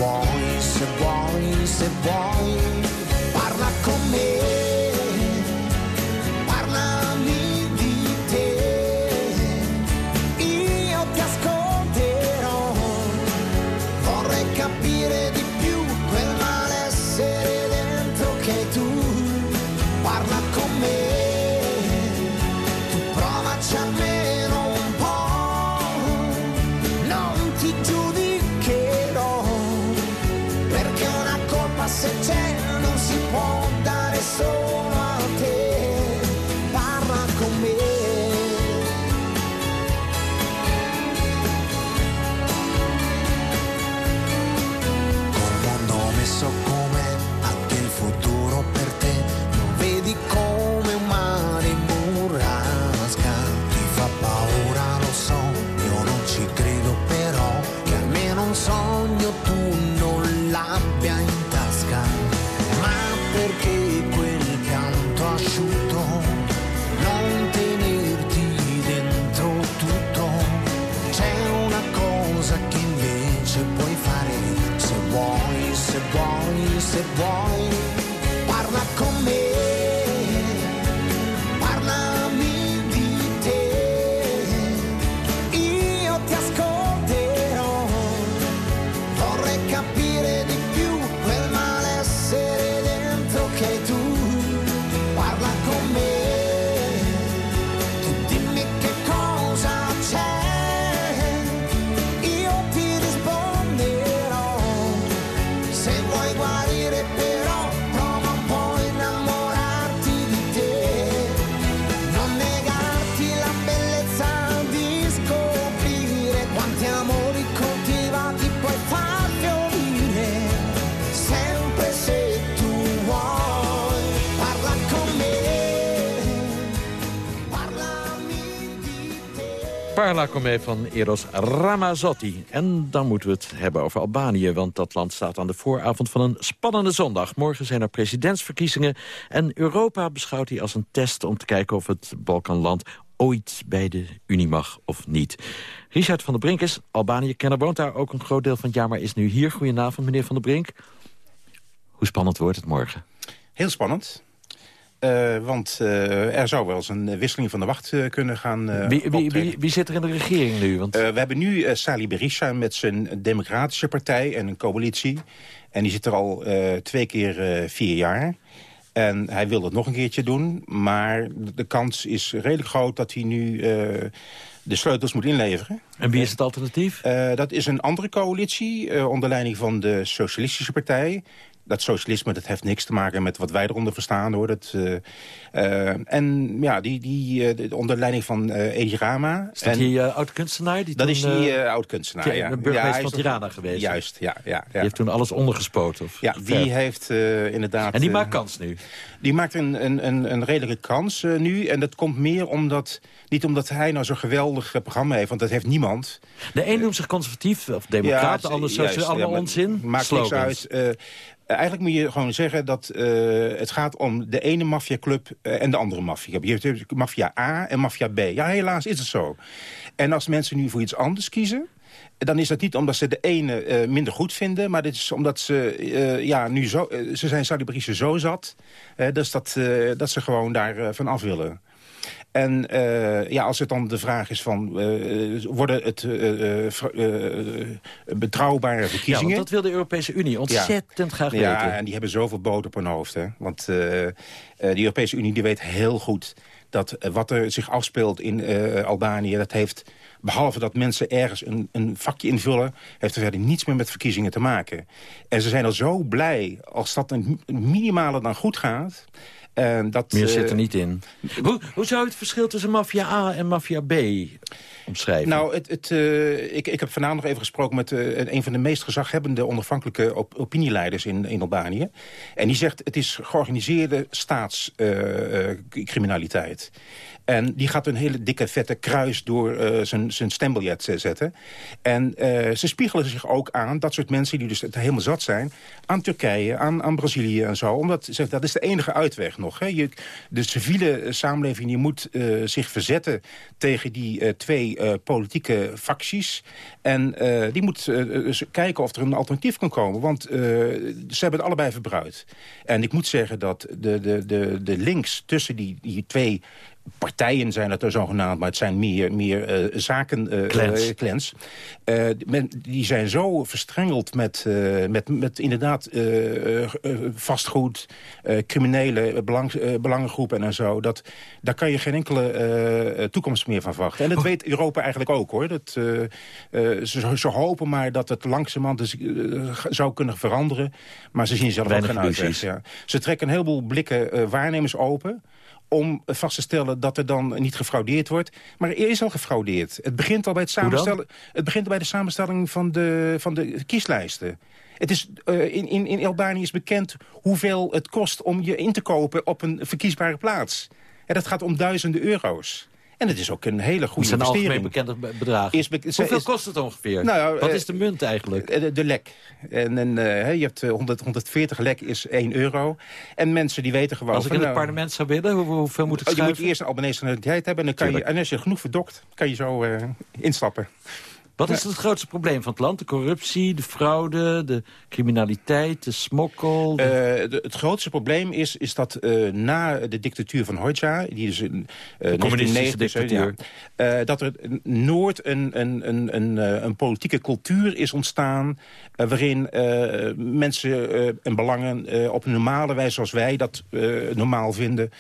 boy, It's bon, c'est bon. Parla mee van Eros Ramazzotti. En dan moeten we het hebben over Albanië, want dat land staat aan de vooravond van een spannende zondag. Morgen zijn er presidentsverkiezingen en Europa beschouwt die als een test om te kijken of het Balkanland ooit bij de Unie mag of niet. Richard van der Brink is Albanië-kenner, woont daar ook een groot deel van het jaar, maar is nu hier. Goedenavond, meneer van der Brink. Hoe spannend wordt het morgen? Heel spannend. Uh, want uh, er zou wel eens een wisseling van de wacht uh, kunnen gaan wie, wie, wie, wie, zit er in de regering nu? Want... we hebben nu Sali Berisha met zijn democratische partij en een coalitie. En die zit er al twee keer vier jaar. En hij wil het nog een keertje doen. Maar de kans is redelijk groot dat hij nu de sleutels moet inleveren. En wie is het alternatief? dat is een andere coalitie onder leiding van de Socialistische Partij dat socialisme dat heeft niks te maken met wat wij eronder verstaan. hoor. Dat, uh, uh, en ja, die, die uh, onder leiding van Edi Rama. Is dat die oud-kunstenaar? Dat is die oud-kunstenaar, ja. De burgemeester ja, van Tirana geweest. Juist, ja. ja, ja. Die heeft toen alles ondergespoten. Of ja, die heeft inderdaad... En die maakt kans nu? Die maakt een, een, een, een redelijke kans nu. En dat komt meer omdat... Niet omdat hij nou zo'n geweldig programma heeft, want dat heeft niemand. De een noemt zich conservatief of democraat, de ander allemaal onzin. Maakt niks uit. Eh, eigenlijk moet je gewoon zeggen dat uh, het gaat om de ene maffiaclub uh, en de andere maffia. Je hebt maffia A en maffia B. Ja, helaas is het zo. En als mensen nu voor iets anders kiezen dan is dat niet omdat ze de ene minder goed vinden... maar dit is omdat ze, uh, ja, nu zo, ze zijn Saudi zo zat... dus dat, dat ze gewoon daar van af willen. En uh, ja, als het dan de vraag is van, uh, worden het uh, betrouwbare verkiezingen? Ja, want dat wil de Europese Unie ontzettend ja. graag weten. Ja, en die hebben zoveel boter op hun hoofd. Hè? Want de Europese Unie die weet heel goed dat wat er zich afspeelt in Albanië... dat heeft, behalve dat mensen ergens een, een vakje invullen... heeft er verder niets meer met verkiezingen te maken. En ze zijn al zo blij als dat een minimale dan goed gaat... Uh, dat, Meer zit er eh, niet in. Hoe, hoe zou je het verschil tussen maffia A en maffia B omschrijven? Nou, het, het, uh, ik, ik heb vanavond nog even gesproken met uh, een van de meest gezaghebbende onafhankelijke op, opinieleiders in, in Albanië. En die zegt het is georganiseerde staatscriminaliteit. En die gaat een hele dikke vette kruis door uh, zijn, zijn stembiljet zetten. En uh, ze spiegelen zich ook aan, dat soort mensen die dus helemaal zat zijn... aan Turkije, aan, aan Brazilië en zo. Omdat ze dat is de enige uitweg nog. Hè. Je, de civiele samenleving die moet zich verzetten tegen die twee politieke facties. En die moet kijken of er een alternatief kan komen. Want ze hebben het allebei verbruikt. En ik moet zeggen dat de, de, de, de links tussen die, die twee partijen zijn het er zogenaamd, maar het zijn meer, meer uh, zaken uh, die zijn zo verstrengeld met, met, met inderdaad vastgoed, criminele belang, belangengroepen en zo. Dat, daar kan je geen enkele toekomst meer van verwachten. En dat oh. weet Europa eigenlijk ook hoor. Dat, ze, ze, hopen maar dat het langzamerhand dus, zou kunnen veranderen. Maar ze zien zelf ook geen uitweg. Ja. Ze trekken een heleboel blikken waarnemers open om vast te stellen dat er dan niet gefraudeerd wordt. Maar er is al gefraudeerd. Het begint al bij, het samenstellen, het begint al bij de samenstelling van de, van de kieslijsten. Het is, uh, in, in, in Albanië is bekend hoeveel het kost om je in te kopen op een verkiesbare plaats. En dat gaat om duizenden euro's. En het is ook een hele goede investering. Het zijn algemeen bekende bedragen. Hoeveel kost het ongeveer? Nou, Wat eh, is de munt eigenlijk? De, de lek. En, en uh, je hebt 100, 140 lek is 1 euro. En mensen die weten gewoon... Als ik in het nou, parlement zou willen, hoeveel moet ik schuiven? Je moet eerst een Albanese nationaliteit hebben. En, dan kan je, en als je genoeg verdokt, kan je zo instappen. Wat is het grootste probleem van het land? De corruptie, de fraude, de criminaliteit, de smokkel? Uh, de, het grootste probleem is, is dat uh, na de dictatuur van Hoxha... die is een uh, communistische dictatuur... Ja, dat er Noord een, een, een, een, een politieke cultuur is ontstaan... waarin mensen en belangen op een normale wijze zoals wij dat normaal vinden...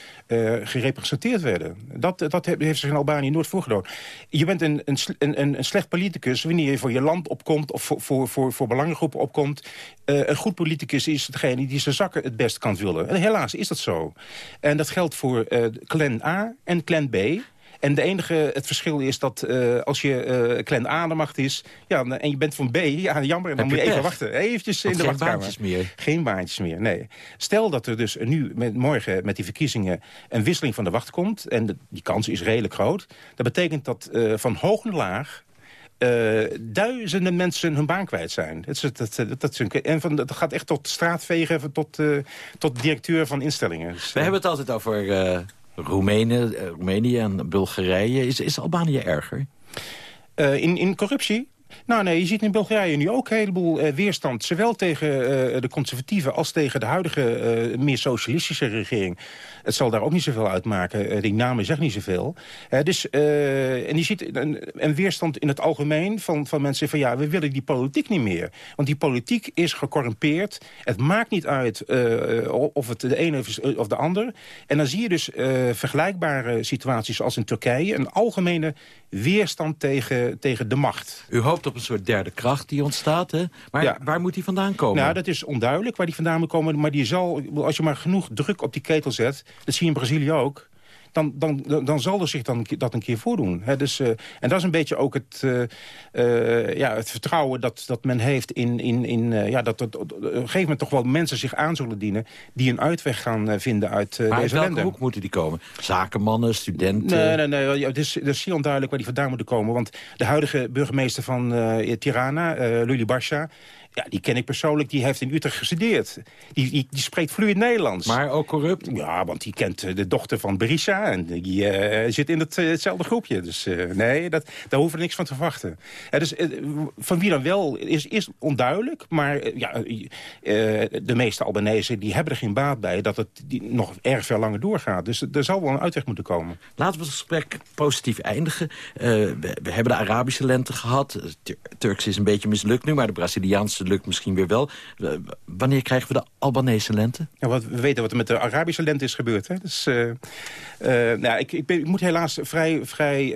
gerepresenteerd werden. Dat, dat heeft zich in Albanië nooit voorgedaan. Je bent een, een, een, een slecht politicus wanneer je voor je land opkomt of voor, voor, voor, voor belangengroepen opkomt... Uh, een goed politicus is degene die zijn zakken het best kan vullen. En helaas is dat zo. En dat geldt voor uh, clan A en clan B. En de enige, het verschil is dat uh, als je uh, klein ademacht is... Ja, en je bent van B, ja, jammer, dan moet je even wachten. Eventjes in de wachtkamer. Geen baantjes meer. Geen baantjes meer, nee. Stel dat er dus nu met, morgen met die verkiezingen... een wisseling van de wacht komt... en die kans is redelijk groot... dat betekent dat uh, van hoog naar laag uh, duizenden mensen hun baan kwijt zijn. Dat, is, dat, dat, is en van, dat gaat echt tot straatvegen, tot, uh, tot directeur van instellingen. Dus, We hebben het altijd over uh, Roemenië, Roemenië en Bulgarije. Is, is Albanië erger? in, in corruptie? Nou nee, je ziet in Bulgarije nu ook een heleboel uh, weerstand. Zowel tegen uh, de conservatieven als tegen de huidige uh, meer socialistische regering. Het zal daar ook niet zoveel uitmaken. die namen zegt niet zoveel. dus, en je ziet een, een, weerstand in het algemeen van, van mensen van... ja, we willen die politiek niet meer. Want die politiek is gecorrumpeerd. Het maakt niet uit of het de ene of de ander. En dan zie je dus vergelijkbare situaties als in Turkije. Een algemene weerstand tegen, tegen de macht. U hoopt op een soort derde kracht die ontstaat, hè? Maar ja. waar moet die vandaan komen? Nou, dat is onduidelijk waar die vandaan moet komen. Maar die zal, als je maar genoeg druk op die ketel zet... dat zie je in Brazilië ook dan, dan, dan zal er zich dan dat een keer voordoen. Dus, uh, en dat is een beetje ook het, uh, uh, ja, het vertrouwen dat, dat men heeft in... in, in ja, dat op een gegeven moment toch wel mensen zich aan zullen dienen... die een uitweg gaan vinden uit maar deze landen. Maar moeten die komen? Zakenmannen, studenten? Nee, nee, nee. Ja, het, is, het is heel onduidelijk waar die vandaan moeten komen. Want de huidige burgemeester van Tirana, Luli Basha ja, die ken ik persoonlijk. Die heeft in Utrecht gestudeerd. Die, die, die spreekt vloeiend Nederlands. Maar ook corrupt? Ja, want die kent eh, de dochter van Berisha. En die uh, zit in het, uh, hetzelfde groepje. Dus uh, nee, dat, daar hoeven we niks van te verwachten. dus, van wie dan wel is, is onduidelijk. Maar ja, de meeste Albanese die hebben er geen baat bij... dat het die nog erg veel langer doorgaat. Dus er zal wel een uitweg moeten komen. Laten we het gesprek positief eindigen. We, we, hebben de Arabische lente gehad. Turks is een beetje mislukt nu, maar de Braziliaanse lukt misschien weer wel. Wanneer krijgen we de Albanese lente? Ja, wat, we weten wat er met de Arabische lente is gebeurd. Hè? Dus, uh, uh, nou, ik, ik, moet helaas vrij, vrij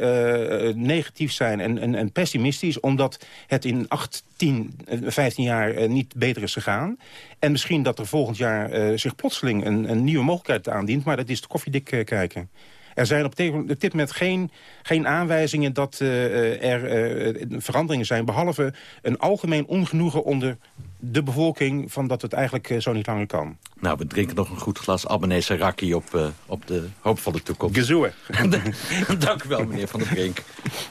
negatief zijn en, en, en, pessimistisch... omdat het in 18, 15 jaar niet beter is gegaan. En misschien dat er volgend jaar zich plotseling een, een nieuwe mogelijkheid aandient... maar dat is de koffiedik kijken. Er zijn op dit moment geen, geen aanwijzingen dat uh, er uh, veranderingen zijn... behalve een algemeen ongenoegen onder de bevolking... van dat het eigenlijk zo niet langer kan. Nou, we drinken nog een goed glas Albanese rakkie op, uh, op de hoopvolle toekomst. Gezoe. Dank u wel, meneer Van der Brink.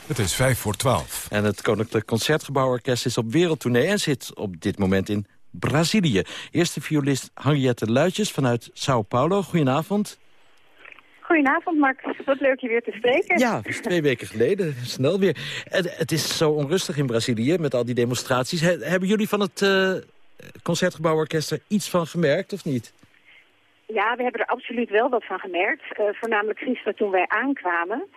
Het is vijf voor twaalf. En het Koninklijk Concertgebouworkest is op wereldtournee... en zit op dit moment in Brazilië. Eerste violist Henriette Luitjes vanuit Sao Paulo. Goedenavond. Goedenavond, Max. Wat leuk je weer te spreken. Ja, is twee weken geleden. Snel weer. Het, het, is zo onrustig in Brazilië met al die demonstraties. hebben jullie van het uh, Concertgebouworkest er iets van gemerkt of niet? Ja, we hebben er absoluut wel wat van gemerkt. Uh, voornamelijk gisteren toen wij aankwamen.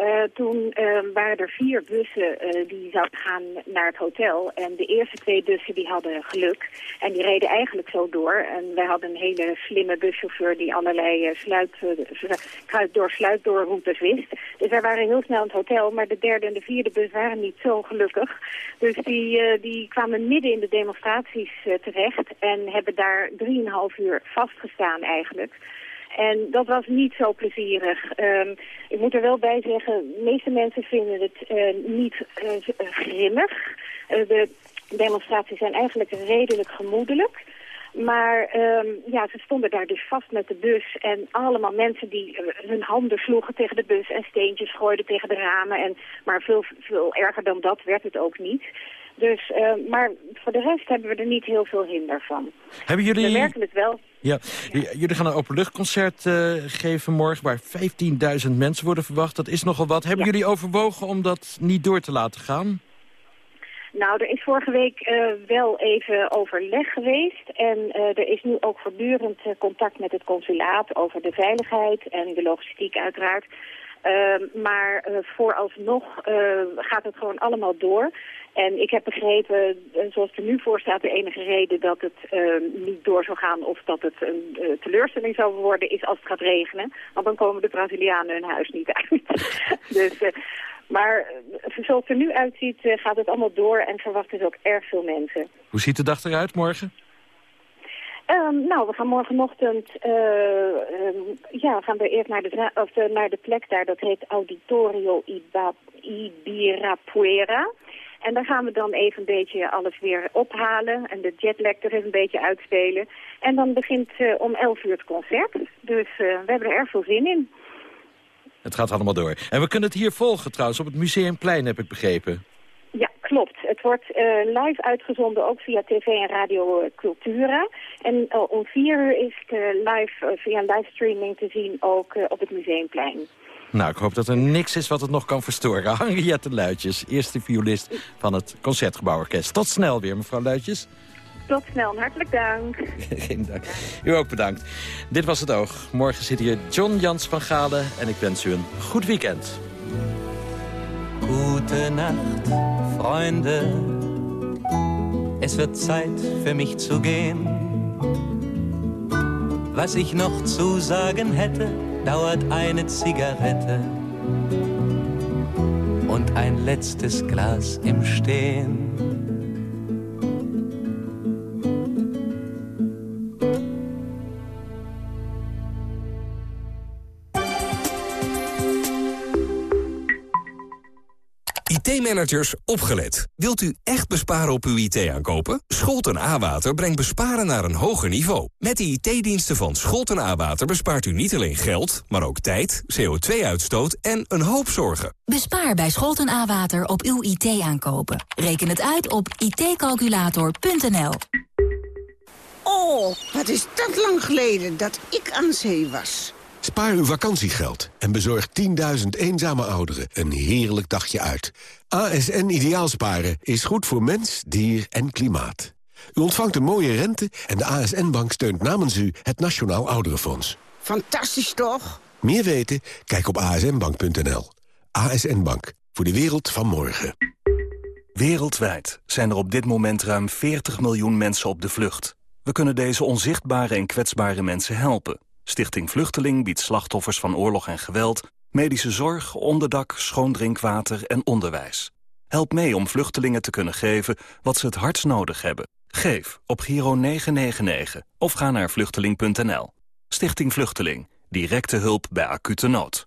Uh, toen uh, waren er vier bussen uh, die zouden gaan naar het hotel. En de eerste twee bussen die hadden geluk. En die reden eigenlijk zo door. En wij hadden een hele slimme buschauffeur die allerlei sluit, kruid door sluitdoorroutes wist. Dus wij waren heel snel in het hotel. Maar de derde en de vierde bus waren niet zo gelukkig. Dus die, die kwamen midden in de demonstraties terecht. En hebben daar drieënhalf uur vastgestaan eigenlijk. En dat was niet zo plezierig. Um, ik moet er wel bij zeggen, de meeste mensen vinden het uh, niet uh, grimmig. Uh, de demonstraties zijn eigenlijk redelijk gemoedelijk. Maar um, ja, ze stonden daar dus vast met de bus en allemaal mensen die hun handen sloegen tegen de bus en steentjes gooiden tegen de ramen. En, maar veel, veel erger dan dat werd het ook niet. Dus, uh, maar voor de rest hebben we er niet heel veel hinder van. Hebben jullie... We merken het wel. Ja, ja. jullie gaan een openluchtconcert uh, geven morgen... waar 15.000 mensen worden verwacht. Dat is nogal wat. Hebben ja. jullie overwogen om dat niet door te laten gaan? Nou, er is vorige week uh, wel even overleg geweest. En uh, er is nu ook voortdurend uh, contact met het consulaat over de veiligheid en de logistiek uiteraard. Uh, maar uh, vooralsnog uh, gaat het gewoon allemaal door. En ik heb begrepen, zoals het er nu voor staat, de enige reden dat het niet door zou gaan of dat het een teleurstelling zou worden is als het gaat regenen. Want dan komen de Brazilianen hun huis niet uit. dus, maar zoals het er nu uitziet gaat het allemaal door en verwachten dus ook erg veel mensen. Hoe ziet de dag eruit morgen? Ehm, nou, we gaan morgenochtend uh, ja, gaan we eerst naar de, of, uh, naar de plek daar. Dat heet Auditorio Iba, Ibirapuera. En daar gaan we dan even een beetje alles weer ophalen. En de jetlag er even een beetje uitspelen. En dan begint uh, om 11 uur het concert. Dus we hebben er erg veel zin in. Het gaat allemaal door. En we kunnen het hier volgen trouwens op het Museumplein, heb ik begrepen. Klopt. Het wordt uh, live uitgezonden ook via tv en radio Cultura. En uh, om vier uur is het uh, live, via livestreaming te zien ook op het Museumplein. Nou, ik hoop dat er niks is wat het nog kan verstoren. Henriette Luitjes, eerste violist van het Concertgebouworkest. Tot snel weer, mevrouw Luitjes. Tot snel, hartelijk dank. Geen dank. U ook bedankt. Dit was het Oog. Morgen zit hier John Jans van Galen en ik wens u een goed weekend. Gute Nacht, Freunde. Es wird Zeit für mich zu gehen. Was ich noch zu sagen hätte, dauert eine Zigarette und ein letztes Glas im Stehen. IT-managers, opgelet. Wilt u echt besparen op uw IT-aankopen? Scholten A-Water brengt besparen naar een hoger niveau. Met de IT-diensten van Scholten A-Water bespaart u niet alleen geld... maar ook tijd, CO2-uitstoot en een hoop zorgen. Bespaar bij Scholten A-Water op uw IT-aankopen. Reken het uit op itcalculator.nl. Oh, wat is dat lang geleden dat ik aan zee was. Spaar uw vakantiegeld en bezorg 10.000 eenzame ouderen een heerlijk dagje uit. ASN Ideaalsparen is goed voor mens, dier en klimaat. U ontvangt een mooie rente en de ASN-bank steunt namens u het Nationaal Ouderenfonds. Fantastisch toch? Meer weten? Kijk op asnbank.nl. ASN Bank, voor de wereld van morgen. Wereldwijd zijn er op dit moment ruim 40 miljoen mensen op de vlucht. We kunnen deze onzichtbare en kwetsbare mensen helpen. Stichting Vluchteling biedt slachtoffers van oorlog en geweld... medische zorg, onderdak, schoon drinkwater en onderwijs. Help mee om vluchtelingen te kunnen geven wat ze het hardst nodig hebben. Geef op Giro 999 of ga naar vluchteling.nl. Stichting Vluchteling. Directe hulp bij acute nood.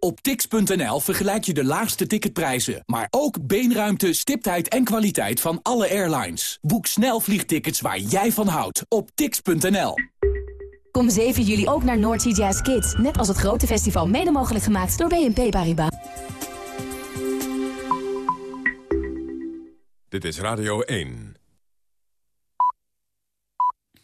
Op tix.nl vergelijk je de laagste ticketprijzen, maar ook beenruimte, stiptheid en kwaliteit van alle airlines. Boek snel vliegtickets waar jij van houdt op tix.nl. Kom 7 juli ook naar Noordsea Jazz Kids, net als het grote festival mede mogelijk gemaakt door BNP Paribas. Dit is Radio 1.